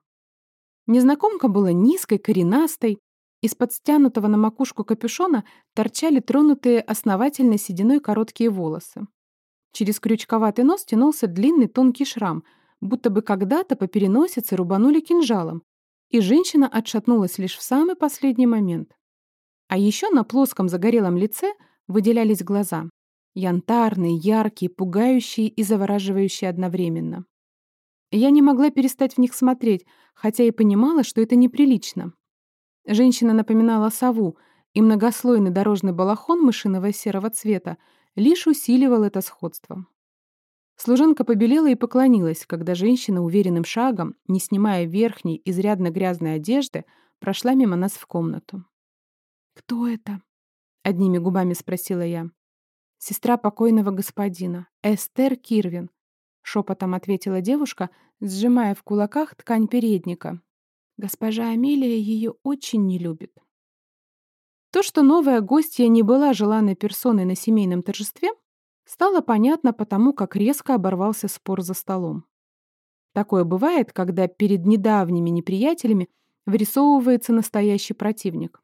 Незнакомка была низкой, коренастой, из-под стянутого на макушку капюшона торчали тронутые основательной сединой короткие волосы. Через крючковатый нос тянулся длинный тонкий шрам, будто бы когда-то по переносице рубанули кинжалом, и женщина отшатнулась лишь в самый последний момент. А еще на плоском загорелом лице выделялись глаза. Янтарные, яркие, пугающие и завораживающие одновременно. Я не могла перестать в них смотреть, хотя и понимала, что это неприлично. Женщина напоминала сову, и многослойный дорожный балахон мышиного серого цвета лишь усиливал это сходство. Служанка побелела и поклонилась, когда женщина уверенным шагом, не снимая верхней, изрядно грязной одежды, прошла мимо нас в комнату. «Кто это?» — одними губами спросила я. «Сестра покойного господина, Эстер Кирвин», — шепотом ответила девушка, сжимая в кулаках ткань передника, Госпожа Амелия ее очень не любит. То, что новая гостья не была желанной персоной на семейном торжестве, стало понятно потому, как резко оборвался спор за столом. Такое бывает, когда перед недавними неприятелями вырисовывается настоящий противник.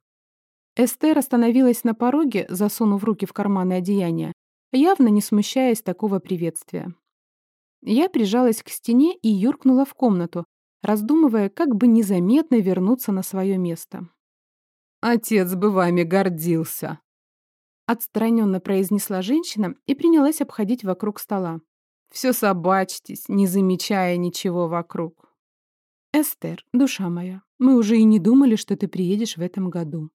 Эстер остановилась на пороге, засунув руки в карманы одеяния, явно не смущаясь такого приветствия. Я прижалась к стене и юркнула в комнату, раздумывая, как бы незаметно вернуться на свое место. «Отец бы вами гордился», — отстраненно произнесла женщина и принялась обходить вокруг стола. «Все собачьтесь, не замечая ничего вокруг». «Эстер, душа моя, мы уже и не думали, что ты приедешь в этом году».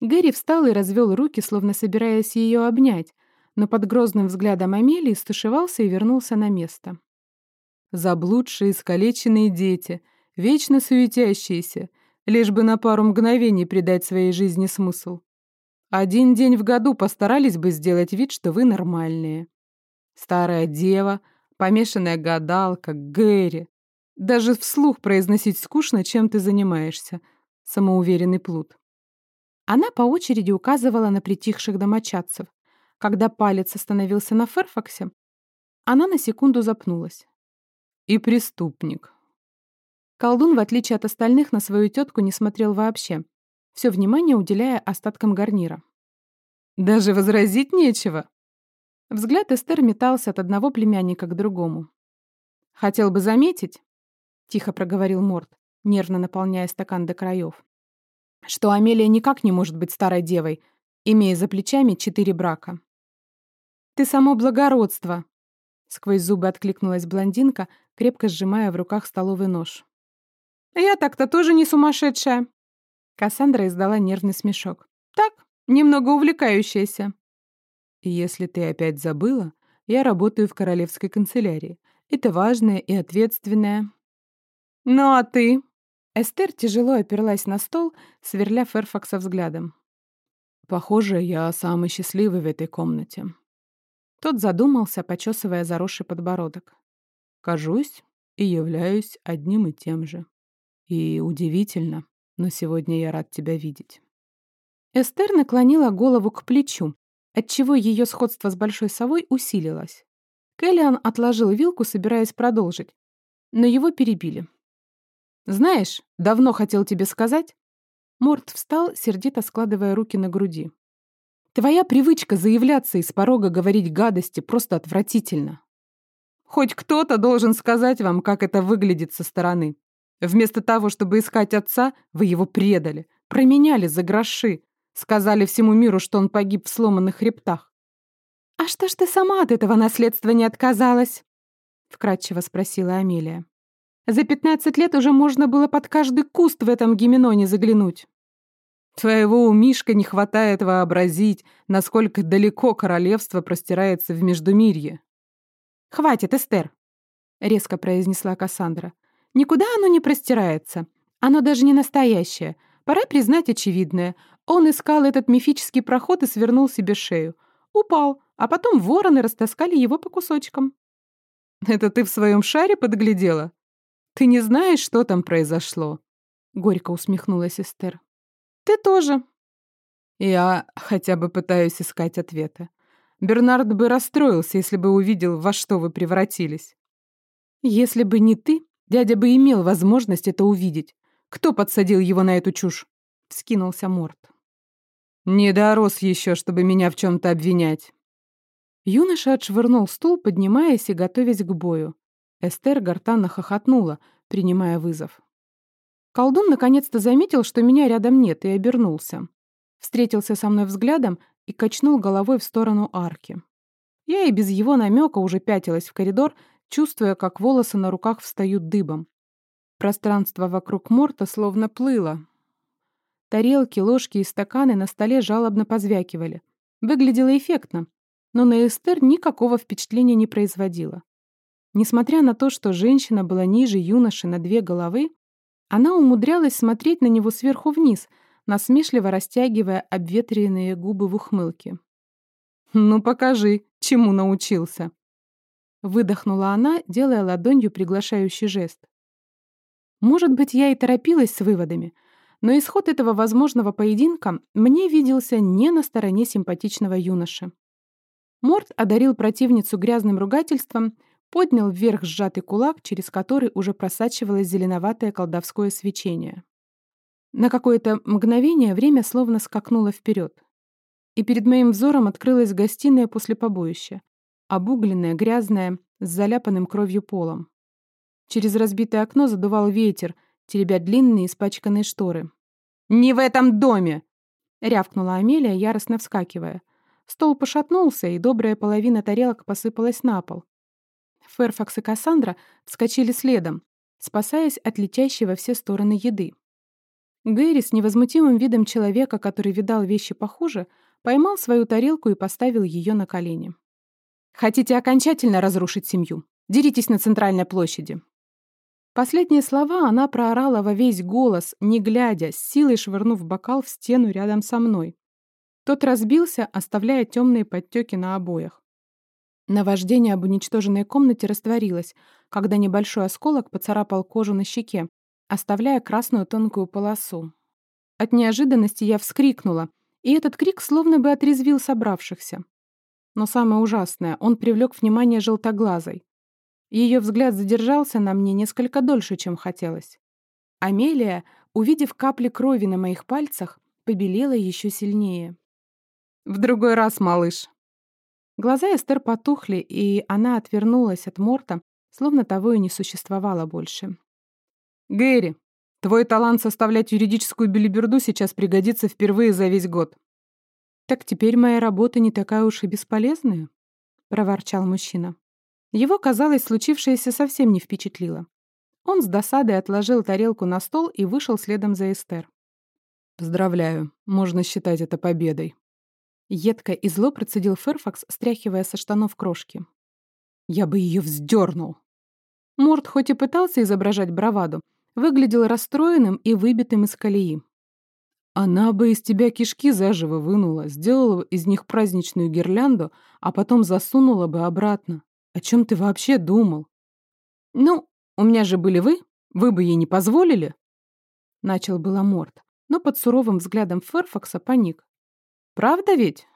Гэри встал и развел руки, словно собираясь ее обнять, но под грозным взглядом Амелии стушевался и вернулся на место. Заблудшие, искалеченные дети, вечно суетящиеся, лишь бы на пару мгновений придать своей жизни смысл. Один день в году постарались бы сделать вид, что вы нормальные. Старая дева, помешанная гадалка, Гэри. Даже вслух произносить скучно, чем ты занимаешься. Самоуверенный плут. Она по очереди указывала на притихших домочадцев. Когда палец остановился на Ферфаксе, она на секунду запнулась. И преступник. Колдун, в отличие от остальных, на свою тетку не смотрел вообще, все внимание уделяя остаткам гарнира. «Даже возразить нечего!» Взгляд Эстер метался от одного племянника к другому. «Хотел бы заметить», — тихо проговорил Морд, нервно наполняя стакан до краев, «что Амелия никак не может быть старой девой, имея за плечами четыре брака». «Ты само благородство!» — сквозь зубы откликнулась блондинка, крепко сжимая в руках столовый нож. «Я так-то тоже не сумасшедшая!» Кассандра издала нервный смешок. «Так, немного увлекающаяся». «Если ты опять забыла, я работаю в королевской канцелярии. Это важное и ответственное». «Ну а ты?» Эстер тяжело оперлась на стол, сверля Ферфакса взглядом. «Похоже, я самый счастливый в этой комнате». Тот задумался, почесывая заросший подбородок. «Кажусь и являюсь одним и тем же. И удивительно, но сегодня я рад тебя видеть». Эстер наклонила голову к плечу, отчего ее сходство с большой совой усилилось. Келлиан отложил вилку, собираясь продолжить, но его перебили. «Знаешь, давно хотел тебе сказать...» Морт встал, сердито складывая руки на груди. «Твоя привычка заявляться из порога говорить гадости просто отвратительно. Хоть кто-то должен сказать вам, как это выглядит со стороны. Вместо того, чтобы искать отца, вы его предали, променяли за гроши, сказали всему миру, что он погиб в сломанных хребтах. «А что ж ты сама от этого наследства не отказалась?» — вкратчиво спросила Амелия. «За пятнадцать лет уже можно было под каждый куст в этом гименоне заглянуть». Твоего у Мишка не хватает вообразить, насколько далеко королевство простирается в Междумирье. «Хватит, Эстер!» — резко произнесла Кассандра. Никуда оно не простирается. Оно даже не настоящее. Пора признать очевидное. Он искал этот мифический проход и свернул себе шею. Упал, а потом вороны растаскали его по кусочкам. «Это ты в своем шаре подглядела? Ты не знаешь, что там произошло?» Горько усмехнулась Эстер. «Ты тоже». Я хотя бы пытаюсь искать ответы. Бернард бы расстроился, если бы увидел, во что вы превратились. Если бы не ты, Дядя бы имел возможность это увидеть. Кто подсадил его на эту чушь? Вскинулся Морт. Не дорос еще, чтобы меня в чем-то обвинять. Юноша отшвырнул стул, поднимаясь и готовясь к бою. Эстер гортанно хохотнула, принимая вызов. Колдун наконец-то заметил, что меня рядом нет, и обернулся. Встретился со мной взглядом и качнул головой в сторону арки. Я и без его намека уже пятилась в коридор, чувствуя, как волосы на руках встают дыбом. Пространство вокруг Морта словно плыло. Тарелки, ложки и стаканы на столе жалобно позвякивали. Выглядело эффектно, но на Эстер никакого впечатления не производило. Несмотря на то, что женщина была ниже юноши на две головы, она умудрялась смотреть на него сверху вниз, насмешливо растягивая обветренные губы в ухмылке. «Ну покажи, чему научился», Выдохнула она, делая ладонью приглашающий жест. Может быть, я и торопилась с выводами, но исход этого возможного поединка мне виделся не на стороне симпатичного юноши. Морт одарил противницу грязным ругательством, поднял вверх сжатый кулак, через который уже просачивалось зеленоватое колдовское свечение. На какое-то мгновение время словно скакнуло вперед. И перед моим взором открылась гостиная после побоища, обугленная, грязная, с заляпанным кровью полом. Через разбитое окно задувал ветер, теребя длинные испачканные шторы. «Не в этом доме!» — рявкнула Амелия, яростно вскакивая. Стол пошатнулся, и добрая половина тарелок посыпалась на пол. Ферфакс и Кассандра вскочили следом, спасаясь от летящей во все стороны еды. Гэри с невозмутимым видом человека, который видал вещи похуже, поймал свою тарелку и поставил ее на колени. Хотите окончательно разрушить семью? Деритесь на центральной площади». Последние слова она проорала во весь голос, не глядя, с силой швырнув бокал в стену рядом со мной. Тот разбился, оставляя темные подтеки на обоях. Наваждение об уничтоженной комнате растворилось, когда небольшой осколок поцарапал кожу на щеке, оставляя красную тонкую полосу. От неожиданности я вскрикнула, и этот крик словно бы отрезвил собравшихся. Но самое ужасное, он привлек внимание желтоглазой. Ее взгляд задержался на мне несколько дольше, чем хотелось. Амелия, увидев капли крови на моих пальцах, побелела еще сильнее. «В другой раз, малыш!» Глаза Эстер потухли, и она отвернулась от Морта, словно того и не существовало больше. «Гэри, твой талант составлять юридическую билиберду сейчас пригодится впервые за весь год. «Так теперь моя работа не такая уж и бесполезная?» — проворчал мужчина. Его, казалось, случившееся совсем не впечатлило. Он с досадой отложил тарелку на стол и вышел следом за Эстер. «Поздравляю, можно считать это победой». Едко и зло процедил Ферфакс, стряхивая со штанов крошки. «Я бы ее вздернул!» Морд, хоть и пытался изображать браваду, выглядел расстроенным и выбитым из колеи. Она бы из тебя кишки заживо вынула, сделала из них праздничную гирлянду, а потом засунула бы обратно. О чем ты вообще думал? Ну, у меня же были вы, вы бы ей не позволили? Начал было Морт, но под суровым взглядом Ферфакса паник. Правда ведь?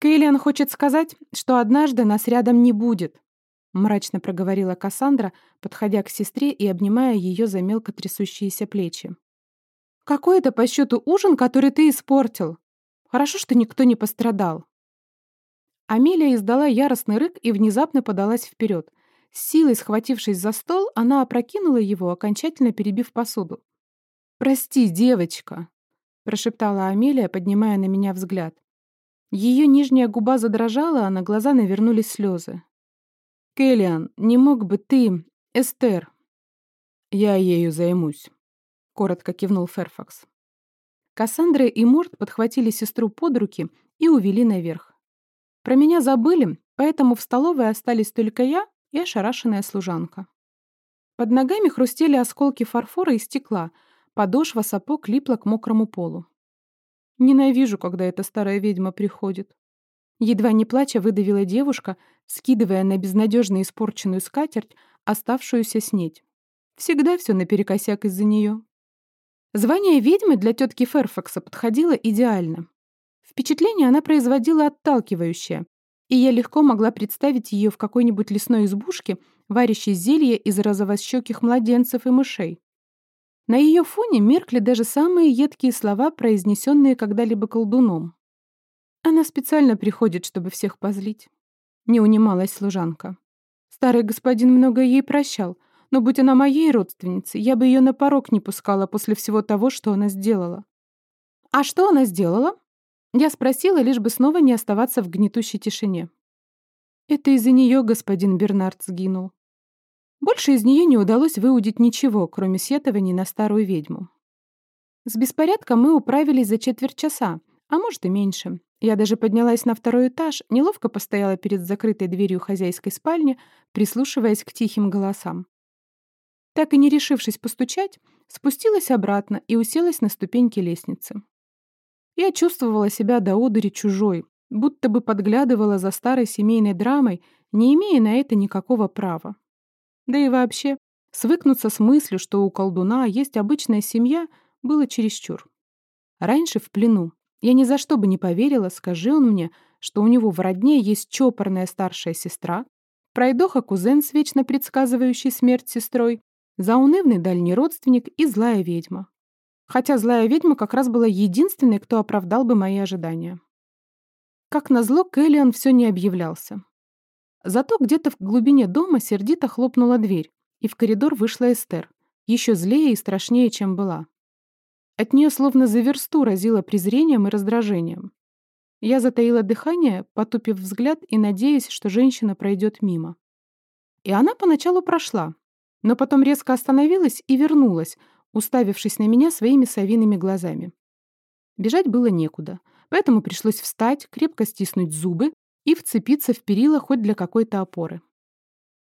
Кейлиан хочет сказать, что однажды нас рядом не будет, мрачно проговорила Кассандра, подходя к сестре и обнимая ее за мелко трясущиеся плечи. Какой это по счету ужин, который ты испортил? Хорошо, что никто не пострадал. Амелия издала яростный рык и внезапно подалась вперед. С силой схватившись за стол, она опрокинула его, окончательно перебив посуду. «Прости, девочка», — прошептала Амелия, поднимая на меня взгляд. Ее нижняя губа задрожала, а на глаза навернулись слезы. «Келлиан, не мог бы ты... Эстер...» «Я ею займусь» коротко кивнул Ферфакс. Кассандра и Морт подхватили сестру под руки и увели наверх. Про меня забыли, поэтому в столовой остались только я и ошарашенная служанка. Под ногами хрустели осколки фарфора и стекла, подошва сапог липла к мокрому полу. Ненавижу, когда эта старая ведьма приходит. Едва не плача выдавила девушка, скидывая на безнадежно испорченную скатерть оставшуюся снеть. Всегда все наперекосяк из-за нее. Звание ведьмы для тетки Ферфакса подходило идеально. Впечатление она производила отталкивающее, и я легко могла представить ее в какой-нибудь лесной избушке, варящей зелье из розовощеких младенцев и мышей. На ее фоне меркли даже самые едкие слова, произнесенные когда-либо колдуном. Она специально приходит, чтобы всех позлить. Не унималась служанка. Старый господин много ей прощал, но будь она моей родственницей, я бы ее на порог не пускала после всего того, что она сделала. А что она сделала? Я спросила, лишь бы снова не оставаться в гнетущей тишине. Это из-за нее господин Бернард сгинул. Больше из нее не удалось выудить ничего, кроме сетований на старую ведьму. С беспорядком мы управились за четверть часа, а может и меньше. Я даже поднялась на второй этаж, неловко постояла перед закрытой дверью хозяйской спальни, прислушиваясь к тихим голосам. Так и не решившись постучать, спустилась обратно и уселась на ступеньки лестницы. Я чувствовала себя до одури чужой, будто бы подглядывала за старой семейной драмой, не имея на это никакого права. Да и вообще, свыкнуться с мыслью, что у колдуна есть обычная семья, было чересчур. Раньше в плену я ни за что бы не поверила, скажи он мне, что у него в родне есть чопорная старшая сестра, пройдоха-кузен с вечно предсказывающей смерть сестрой, заунывный дальний родственник и злая ведьма. Хотя злая ведьма как раз была единственной, кто оправдал бы мои ожидания. Как назло, Кэллиан все не объявлялся. Зато где-то в глубине дома сердито хлопнула дверь, и в коридор вышла Эстер, еще злее и страшнее, чем была. От нее словно за версту разило презрением и раздражением. Я затаила дыхание, потупив взгляд и надеясь, что женщина пройдет мимо. И она поначалу прошла, но потом резко остановилась и вернулась, уставившись на меня своими совиными глазами. Бежать было некуда, поэтому пришлось встать, крепко стиснуть зубы и вцепиться в перила хоть для какой-то опоры.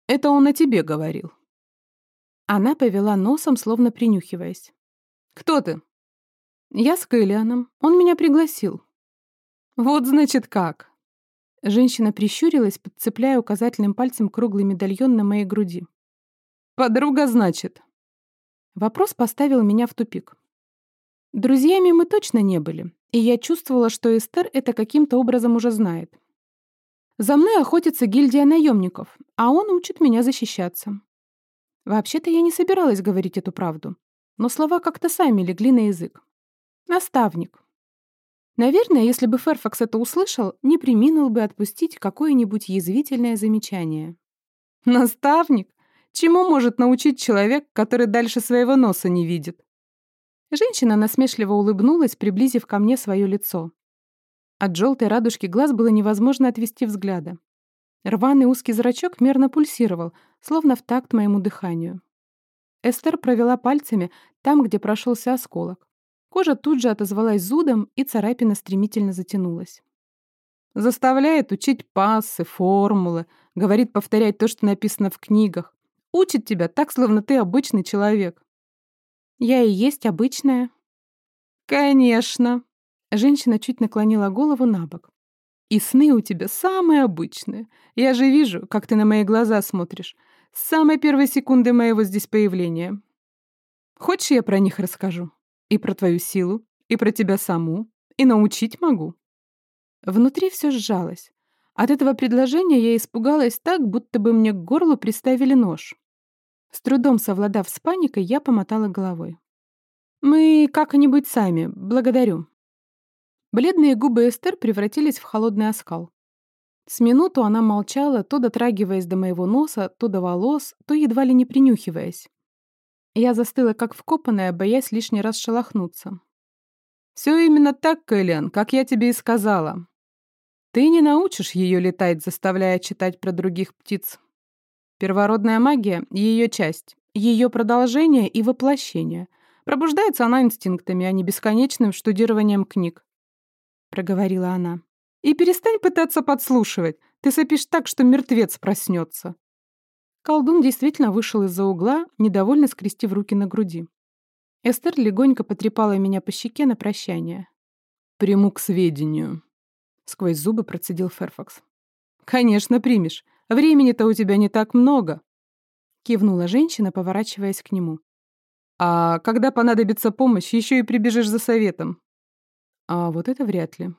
«Это он о тебе говорил». Она повела носом, словно принюхиваясь. «Кто ты?» «Я с Кэллианом. Он меня пригласил». «Вот, значит, как». Женщина прищурилась, подцепляя указательным пальцем круглый медальон на моей груди. «Подруга, значит?» Вопрос поставил меня в тупик. Друзьями мы точно не были, и я чувствовала, что Эстер это каким-то образом уже знает. За мной охотится гильдия наемников, а он учит меня защищаться. Вообще-то я не собиралась говорить эту правду, но слова как-то сами легли на язык. Наставник. Наверное, если бы Ферфакс это услышал, не приминул бы отпустить какое-нибудь язвительное замечание. Наставник? Чему может научить человек, который дальше своего носа не видит? Женщина насмешливо улыбнулась, приблизив ко мне свое лицо. От желтой радужки глаз было невозможно отвести взгляда. Рваный узкий зрачок мерно пульсировал, словно в такт моему дыханию. Эстер провела пальцами там, где прошелся осколок. Кожа тут же отозвалась зудом, и царапина стремительно затянулась. Заставляет учить пассы, формулы, говорит повторять то, что написано в книгах. Учит тебя так, словно ты обычный человек. Я и есть обычная. Конечно. Женщина чуть наклонила голову на бок. «И сны у тебя самые обычные. Я же вижу, как ты на мои глаза смотришь. С самой первой секунды моего здесь появления. Хочешь, я про них расскажу? И про твою силу, и про тебя саму, и научить могу». Внутри все сжалось. От этого предложения я испугалась так, будто бы мне к горлу приставили нож. С трудом совладав с паникой, я помотала головой. «Мы как-нибудь сами, благодарю». Бледные губы Эстер превратились в холодный оскал. С минуту она молчала, то дотрагиваясь до моего носа, то до волос, то едва ли не принюхиваясь. Я застыла как вкопанная, боясь лишний раз шелохнуться. «Все именно так, Кэлен, как я тебе и сказала. Ты не научишь ее летать, заставляя читать про других птиц. Первородная магия — ее часть, ее продолжение и воплощение. Пробуждается она инстинктами, а не бесконечным штудированием книг. — проговорила она. «И перестань пытаться подслушивать. Ты сопишь так, что мертвец проснется». Колдун действительно вышел из-за угла, недовольно скрестив руки на груди. Эстер легонько потрепала меня по щеке на прощание. «Приму к сведению», — сквозь зубы процедил Ферфакс. «Конечно, примешь. Времени-то у тебя не так много», — кивнула женщина, поворачиваясь к нему. «А когда понадобится помощь, еще и прибежишь за советом. А вот это вряд ли.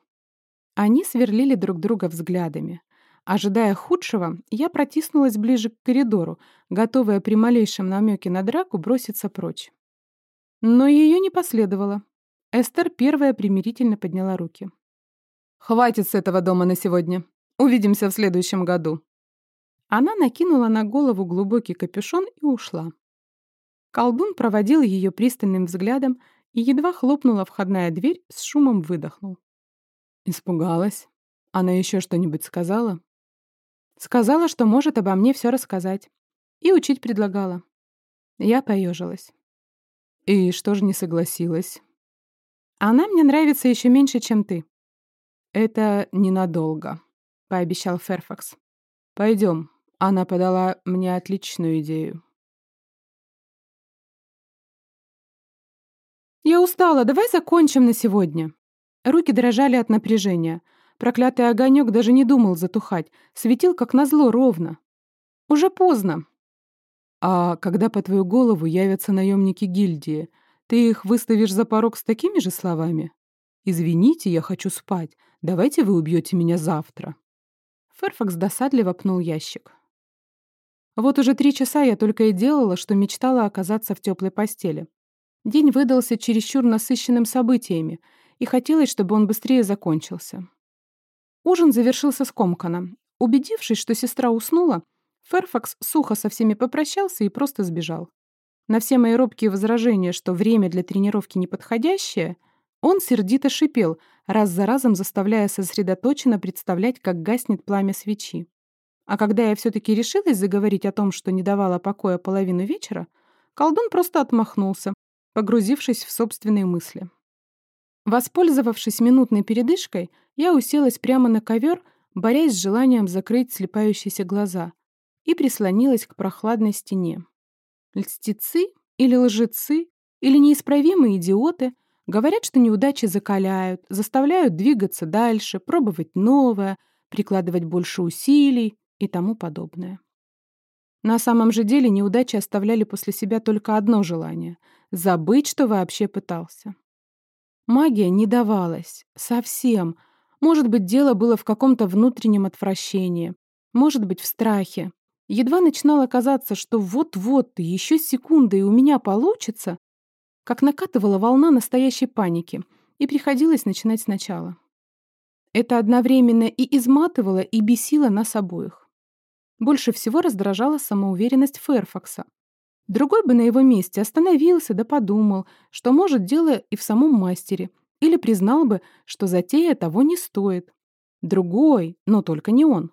Они сверлили друг друга взглядами. Ожидая худшего, я протиснулась ближе к коридору, готовая при малейшем намеке на драку броситься прочь. Но ее не последовало. Эстер первая примирительно подняла руки. «Хватит с этого дома на сегодня. Увидимся в следующем году». Она накинула на голову глубокий капюшон и ушла. Колдун проводил ее пристальным взглядом и едва хлопнула входная дверь, с шумом выдохнул. Испугалась? Она еще что-нибудь сказала? Сказала, что может обо мне все рассказать. И учить предлагала. Я поежилась. И что же не согласилась? Она мне нравится еще меньше, чем ты. Это ненадолго, пообещал Ферфакс. Пойдем. Она подала мне отличную идею. «Я устала, давай закончим на сегодня». Руки дрожали от напряжения. Проклятый огонек даже не думал затухать, светил как назло ровно. «Уже поздно». «А когда по твою голову явятся наемники гильдии, ты их выставишь за порог с такими же словами? Извините, я хочу спать. Давайте вы убьете меня завтра». Ферфакс досадливо пнул ящик. Вот уже три часа я только и делала, что мечтала оказаться в теплой постели. День выдался чересчур насыщенным событиями, и хотелось, чтобы он быстрее закончился. Ужин завершился скомканно. Убедившись, что сестра уснула, Ферфакс сухо со всеми попрощался и просто сбежал. На все мои робкие возражения, что время для тренировки неподходящее, он сердито шипел, раз за разом заставляя сосредоточенно представлять, как гаснет пламя свечи. А когда я все-таки решилась заговорить о том, что не давала покоя половину вечера, колдун просто отмахнулся, погрузившись в собственные мысли. Воспользовавшись минутной передышкой, я уселась прямо на ковер, борясь с желанием закрыть слепающиеся глаза, и прислонилась к прохладной стене. Льстецы или лжецы или неисправимые идиоты говорят, что неудачи закаляют, заставляют двигаться дальше, пробовать новое, прикладывать больше усилий и тому подобное. На самом же деле неудачи оставляли после себя только одно желание — забыть, что вообще пытался. Магия не давалась. Совсем. Может быть, дело было в каком-то внутреннем отвращении. Может быть, в страхе. Едва начинало казаться, что вот-вот, еще секунды, и у меня получится, как накатывала волна настоящей паники, и приходилось начинать сначала. Это одновременно и изматывало, и бесило нас обоих. Больше всего раздражала самоуверенность Ферфакса. Другой бы на его месте остановился да подумал, что может дело и в самом мастере, или признал бы, что затея того не стоит. Другой, но только не он.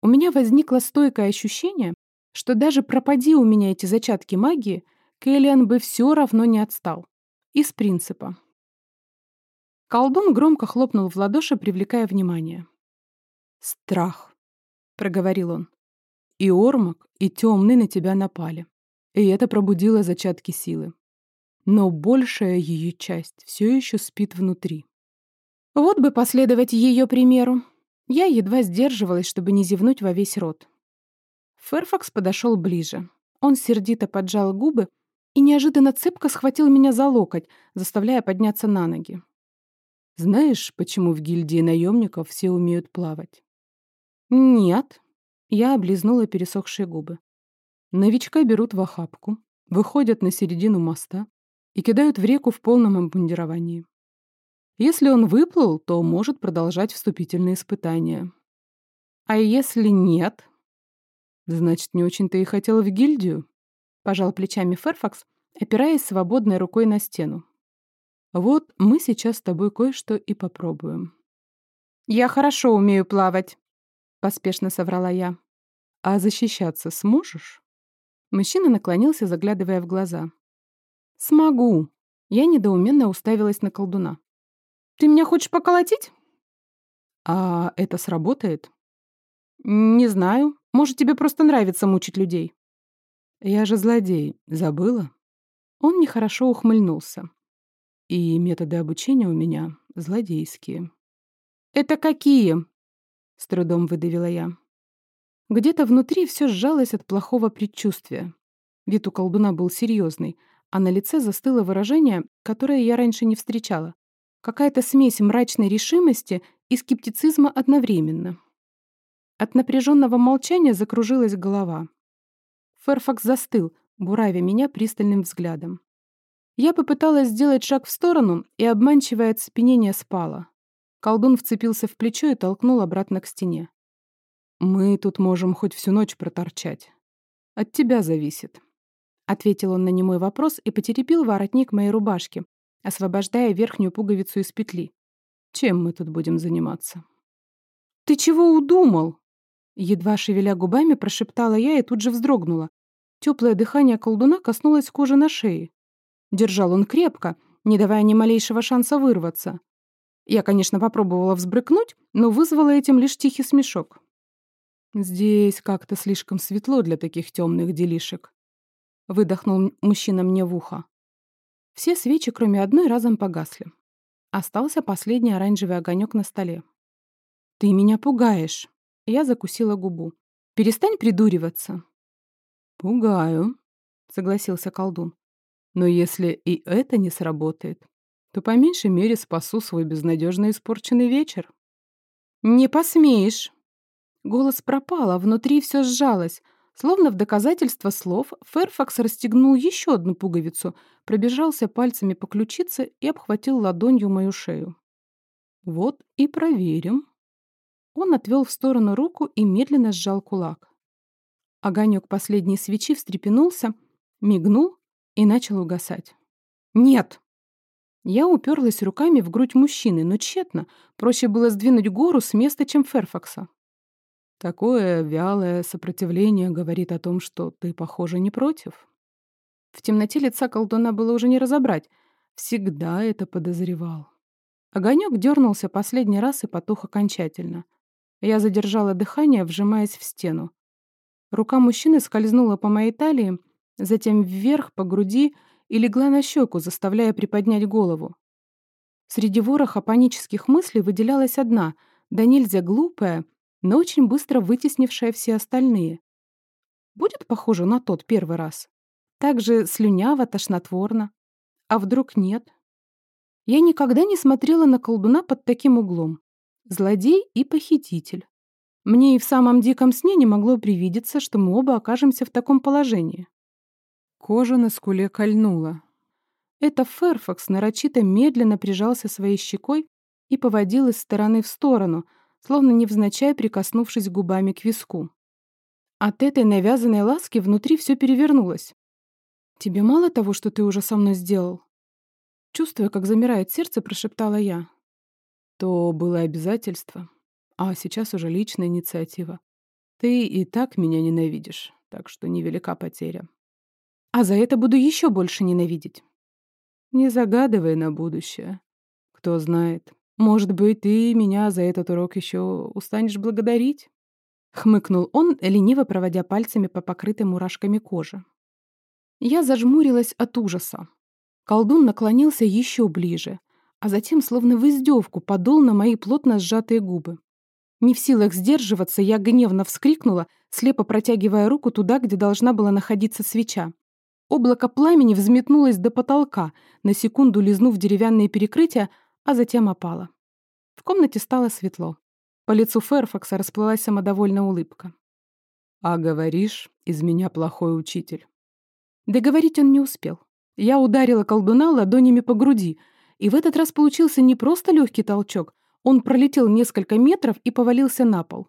У меня возникло стойкое ощущение, что даже пропади у меня эти зачатки магии, Кэллиан бы все равно не отстал. Из принципа. Колдун громко хлопнул в ладоши, привлекая внимание. «Страх», — проговорил он. «И Ормак, и Темный на тебя напали. И это пробудило зачатки силы. Но большая ее часть все еще спит внутри». Вот бы последовать ее примеру. Я едва сдерживалась, чтобы не зевнуть во весь рот. Ферфакс подошел ближе. Он сердито поджал губы и неожиданно цепко схватил меня за локоть, заставляя подняться на ноги. Знаешь, почему в гильдии наемников все умеют плавать? Нет. Я облизнула пересохшие губы. Новичка берут в охапку, выходят на середину моста и кидают в реку в полном обмундировании. Если он выплыл, то может продолжать вступительные испытания. А если нет? Значит, не очень-то и хотел в гильдию? Пожал плечами Ферфакс, опираясь свободной рукой на стену. Вот мы сейчас с тобой кое-что и попробуем. «Я хорошо умею плавать», — поспешно соврала я. «А защищаться сможешь?» Мужчина наклонился, заглядывая в глаза. «Смогу». Я недоуменно уставилась на колдуна. «Ты меня хочешь поколотить?» «А это сработает?» «Не знаю. Может, тебе просто нравится мучить людей?» «Я же злодей. Забыла?» Он нехорошо ухмыльнулся. И методы обучения у меня злодейские. «Это какие?» — с трудом выдавила я. Где-то внутри все сжалось от плохого предчувствия. Вид у колдуна был серьезный, а на лице застыло выражение, которое я раньше не встречала. Какая-то смесь мрачной решимости и скептицизма одновременно. От напряженного молчания закружилась голова. Ферфакс застыл, буравя меня пристальным взглядом. Я попыталась сделать шаг в сторону, и обманчивое оцепенение спало. Колдун вцепился в плечо и толкнул обратно к стене. «Мы тут можем хоть всю ночь проторчать. От тебя зависит», — ответил он на немой вопрос и потеребил воротник моей рубашки, освобождая верхнюю пуговицу из петли. «Чем мы тут будем заниматься?» «Ты чего удумал?» Едва шевеля губами, прошептала я и тут же вздрогнула. Теплое дыхание колдуна коснулось кожи на шее. Держал он крепко, не давая ни малейшего шанса вырваться. Я, конечно, попробовала взбрыкнуть, но вызвала этим лишь тихий смешок. «Здесь как-то слишком светло для таких темных делишек», — выдохнул мужчина мне в ухо. Все свечи, кроме одной, разом погасли. Остался последний оранжевый огонек на столе. «Ты меня пугаешь!» Я закусила губу. «Перестань придуриваться!» «Пугаю», — согласился колдун. Но если и это не сработает, то по меньшей мере спасу свой безнадежно испорченный вечер. «Не посмеешь!» Голос пропал, а внутри все сжалось. Словно в доказательство слов, Ферфакс расстегнул еще одну пуговицу, пробежался пальцами по ключице и обхватил ладонью мою шею. «Вот и проверим». Он отвел в сторону руку и медленно сжал кулак. Огонек последней свечи встрепенулся, мигнул и начал угасать. «Нет!» Я уперлась руками в грудь мужчины, но тщетно. Проще было сдвинуть гору с места, чем Ферфакса. Такое вялое сопротивление говорит о том, что ты, похоже, не против. В темноте лица колдуна было уже не разобрать. Всегда это подозревал. Огонек дернулся последний раз и потух окончательно. Я задержала дыхание, вжимаясь в стену. Рука мужчины скользнула по моей талии, затем вверх по груди и легла на щеку, заставляя приподнять голову. Среди вороха панических мыслей выделялась одна, да нельзя глупая, но очень быстро вытеснившая все остальные. Будет похоже на тот первый раз. Так же слюняво, тошнотворно. А вдруг нет? Я никогда не смотрела на колдуна под таким углом. Злодей и похититель. Мне и в самом диком сне не могло привидеться, что мы оба окажемся в таком положении. Кожа на скуле кольнула. Это Ферфакс нарочито медленно прижался своей щекой и поводил из стороны в сторону, словно невзначай прикоснувшись губами к виску. От этой навязанной ласки внутри все перевернулось. «Тебе мало того, что ты уже со мной сделал?» Чувствуя, как замирает сердце, прошептала я. То было обязательство. А сейчас уже личная инициатива. Ты и так меня ненавидишь, так что невелика потеря. А за это буду еще больше ненавидеть. Не загадывай на будущее. Кто знает, может быть, ты меня за этот урок еще устанешь благодарить? Хмыкнул он, лениво проводя пальцами по покрытой мурашками коже. Я зажмурилась от ужаса. Колдун наклонился еще ближе, а затем, словно в издевку, подул на мои плотно сжатые губы. Не в силах сдерживаться, я гневно вскрикнула, слепо протягивая руку туда, где должна была находиться свеча. Облако пламени взметнулось до потолка, на секунду лизнув деревянные перекрытия, а затем опало. В комнате стало светло. По лицу Ферфакса расплылась самодовольная улыбка. «А говоришь, из меня плохой учитель». Договорить он не успел. Я ударила колдуна ладонями по груди, и в этот раз получился не просто легкий толчок, он пролетел несколько метров и повалился на пол.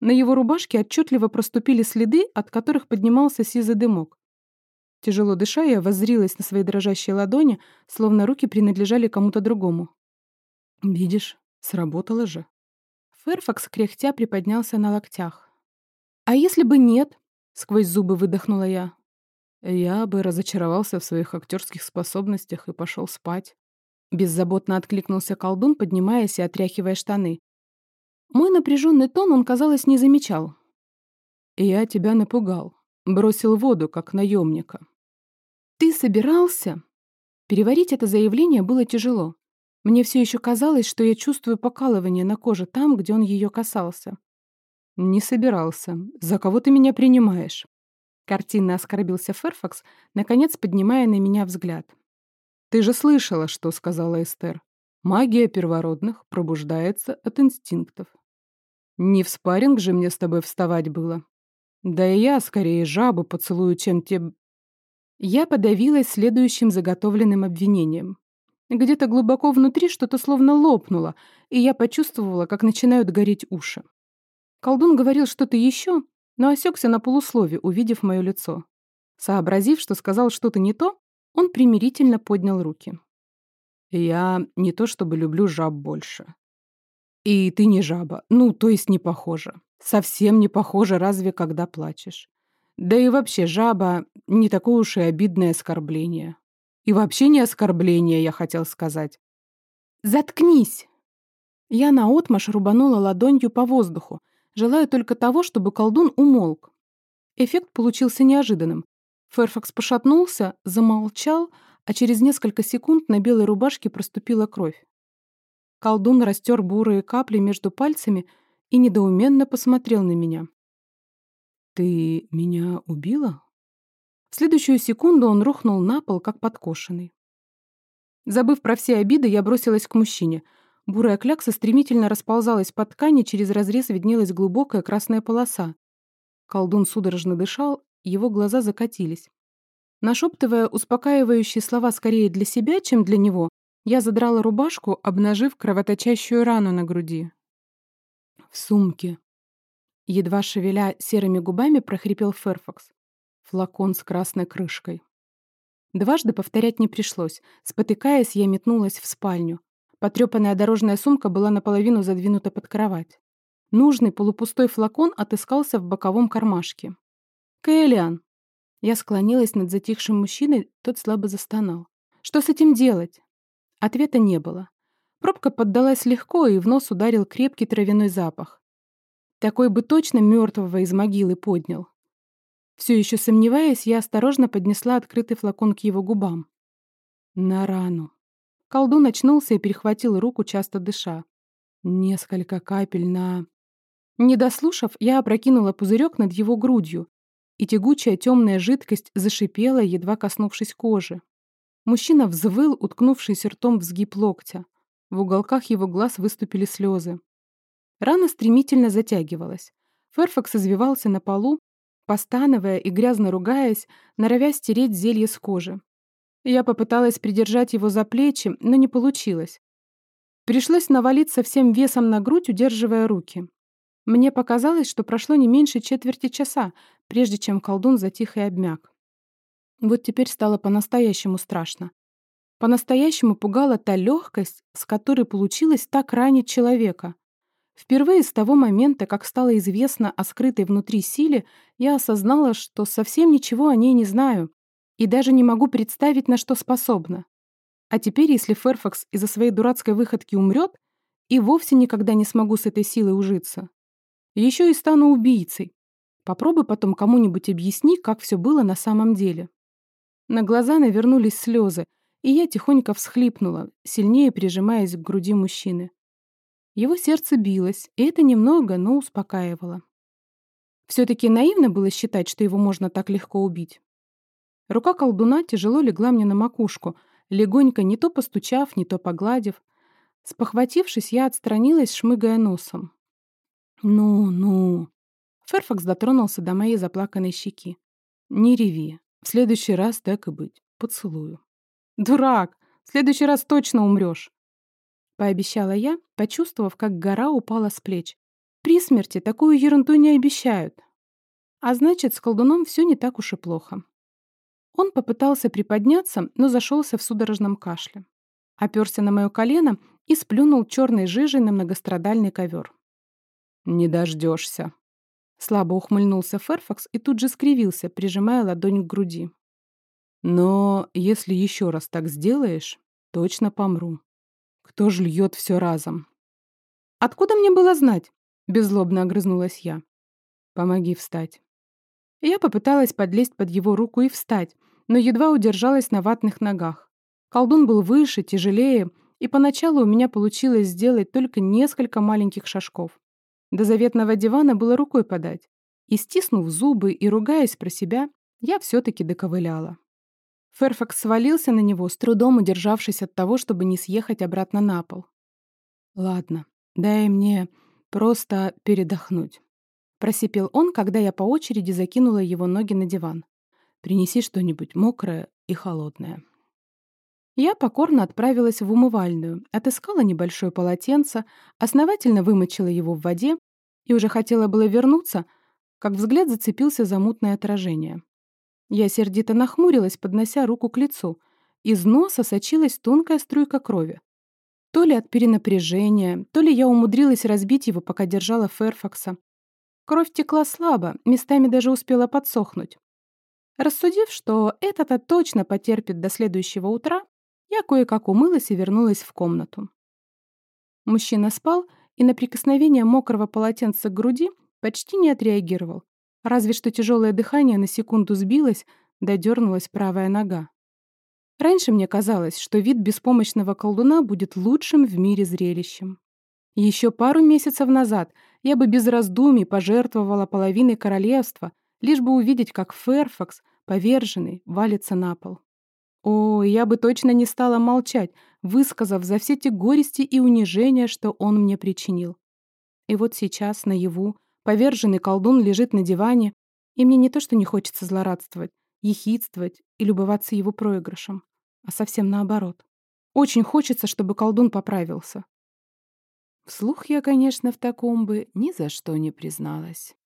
На его рубашке отчетливо проступили следы, от которых поднимался сизый дымок. Тяжело дыша, я воззрилась на свои дрожащие ладони, словно руки принадлежали кому-то другому. «Видишь, сработало же». Ферфакс кряхтя приподнялся на локтях. «А если бы нет?» — сквозь зубы выдохнула я. «Я бы разочаровался в своих актерских способностях и пошел спать». Беззаботно откликнулся колдун, поднимаясь и отряхивая штаны. Мой напряженный тон он, казалось, не замечал. «Я тебя напугал. Бросил воду, как наемника». «Ты собирался?» Переварить это заявление было тяжело. Мне все еще казалось, что я чувствую покалывание на коже там, где он ее касался. «Не собирался. За кого ты меня принимаешь?» Картинно оскорбился Ферфакс, наконец поднимая на меня взгляд. Ты же слышала, что сказала Эстер. Магия первородных пробуждается от инстинктов. Не в спарринг же мне с тобой вставать было. Да и я скорее жабу поцелую, чем те... Я подавилась следующим заготовленным обвинением. Где-то глубоко внутри что-то словно лопнуло, и я почувствовала, как начинают гореть уши. Колдун говорил что-то еще, но осекся на полуслове, увидев мое лицо. Сообразив, что сказал что-то не то, он примирительно поднял руки. «Я не то чтобы люблю жаб больше. И ты не жаба, ну, то есть не похожа. Совсем не похожа, разве когда плачешь. Да и вообще, жаба — не такое уж и обидное оскорбление. И вообще не оскорбление, я хотел сказать. «Заткнись!» Я наотмашь рубанула ладонью по воздуху, желая только того, чтобы колдун умолк. Эффект получился неожиданным. Ферфакс пошатнулся, замолчал, а через несколько секунд на белой рубашке проступила кровь. Колдун растер бурые капли между пальцами и недоуменно посмотрел на меня. «Ты меня убила?» В следующую секунду он рухнул на пол, как подкошенный. Забыв про все обиды, я бросилась к мужчине. Бурая клякса стремительно расползалась по ткани, через разрез виднелась глубокая красная полоса. Колдун судорожно дышал, его глаза закатились. Нашептывая успокаивающие слова скорее для себя, чем для него, я задрала рубашку, обнажив кровоточащую рану на груди. «В сумке», — едва шевеля серыми губами, прохрипел Ферфакс. Флакон с красной крышкой. Дважды повторять не пришлось. Спотыкаясь, я метнулась в спальню. Потрепанная дорожная сумка была наполовину задвинута под кровать. Нужный полупустой флакон отыскался в боковом кармашке. «Кэллиан!» Я склонилась над затихшим мужчиной, тот слабо застонал. «Что с этим делать?» Ответа не было. Пробка поддалась легко, и в нос ударил крепкий травяной запах. Такой бы точно мертвого из могилы поднял. Все еще сомневаясь, я осторожно поднесла открытый флакон к его губам. На рану. Колдун очнулся и перехватил руку, часто дыша. Несколько капель на... Не дослушав, я опрокинула пузырек над его грудью, и тягучая темная жидкость зашипела, едва коснувшись кожи. Мужчина взвыл, уткнувшись ртом в сгиб локтя. В уголках его глаз выступили слезы. Рана стремительно затягивалась. Ферфакс извивался на полу, постановая и грязно ругаясь, норовя стереть зелье с кожи. Я попыталась придержать его за плечи, но не получилось. Пришлось навалиться всем весом на грудь, удерживая руки. Мне показалось, что прошло не меньше четверти часа, прежде чем колдун затих и обмяк. Вот теперь стало по-настоящему страшно. По-настоящему пугала та легкость, с которой получилось так ранить человека. Впервые с того момента, как стало известно о скрытой внутри силе, я осознала, что совсем ничего о ней не знаю и даже не могу представить, на что способна. А теперь, если Ферфакс из-за своей дурацкой выходки умрет, и вовсе никогда не смогу с этой силой ужиться. Еще и стану убийцей. Попробуй потом кому-нибудь объясни, как все было на самом деле. На глаза навернулись слезы, и я тихонько всхлипнула, сильнее прижимаясь к груди мужчины. Его сердце билось, и это немного, но успокаивало. Все-таки наивно было считать, что его можно так легко убить. Рука колдуна тяжело легла мне на макушку, легонько не то постучав, не то погладив. Спохватившись, я отстранилась, шмыгая носом. «Ну, ну...» Ферфакс дотронулся до моей заплаканной щеки. «Не реви. В следующий раз так и быть. Поцелую». «Дурак! В следующий раз точно умрешь!» Пообещала я, почувствовав, как гора упала с плеч. При смерти такую ерунду не обещают. А значит, с колдуном все не так уж и плохо. Он попытался приподняться, но зашелся в судорожном кашле. Оперся на мое колено и сплюнул черной жижей на многострадальный ковер. «Не дождешься», Слабо ухмыльнулся Ферфакс и тут же скривился, прижимая ладонь к груди. «Но если еще раз так сделаешь, точно помру. Кто ж льет все разом?» «Откуда мне было знать?» — беззлобно огрызнулась я. «Помоги встать». Я попыталась подлезть под его руку и встать, но едва удержалась на ватных ногах. Колдун был выше, тяжелее, и поначалу у меня получилось сделать только несколько маленьких шажков. До заветного дивана было рукой подать. И, стиснув зубы и ругаясь про себя, я все-таки доковыляла. Ферфакс свалился на него, с трудом удержавшись от того, чтобы не съехать обратно на пол. «Ладно, дай мне просто передохнуть», — просипел он, когда я по очереди закинула его ноги на диван. «Принеси что-нибудь мокрое и холодное». Я покорно отправилась в умывальную, отыскала небольшое полотенце, основательно вымочила его в воде и уже хотела было вернуться, как взгляд зацепился за мутное отражение. Я сердито нахмурилась, поднося руку к лицу. Из носа сочилась тонкая струйка крови. То ли от перенапряжения, то ли я умудрилась разбить его, пока держала Ферфакса. Кровь текла слабо, местами даже успела подсохнуть. Рассудив, что это-то точно потерпит до следующего утра, я кое-как умылась и вернулась в комнату. Мужчина спал и на прикосновение мокрого полотенца к груди почти не отреагировал, разве что тяжелое дыхание на секунду сбилось, додернулась правая нога. Раньше мне казалось, что вид беспомощного колдуна будет лучшим в мире зрелищем. Еще пару месяцев назад я бы без раздумий пожертвовала половиной королевства, лишь бы увидеть, как Ферфакс, поверженный, валится на пол. О, я бы точно не стала молчать, высказав за все те горести и унижения, что он мне причинил. И вот сейчас, наяву, поверженный колдун лежит на диване, и мне не то что не хочется злорадствовать, ехидствовать и любоваться его проигрышем, а совсем наоборот. Очень хочется, чтобы колдун поправился. Вслух я, конечно, в таком бы ни за что не призналась.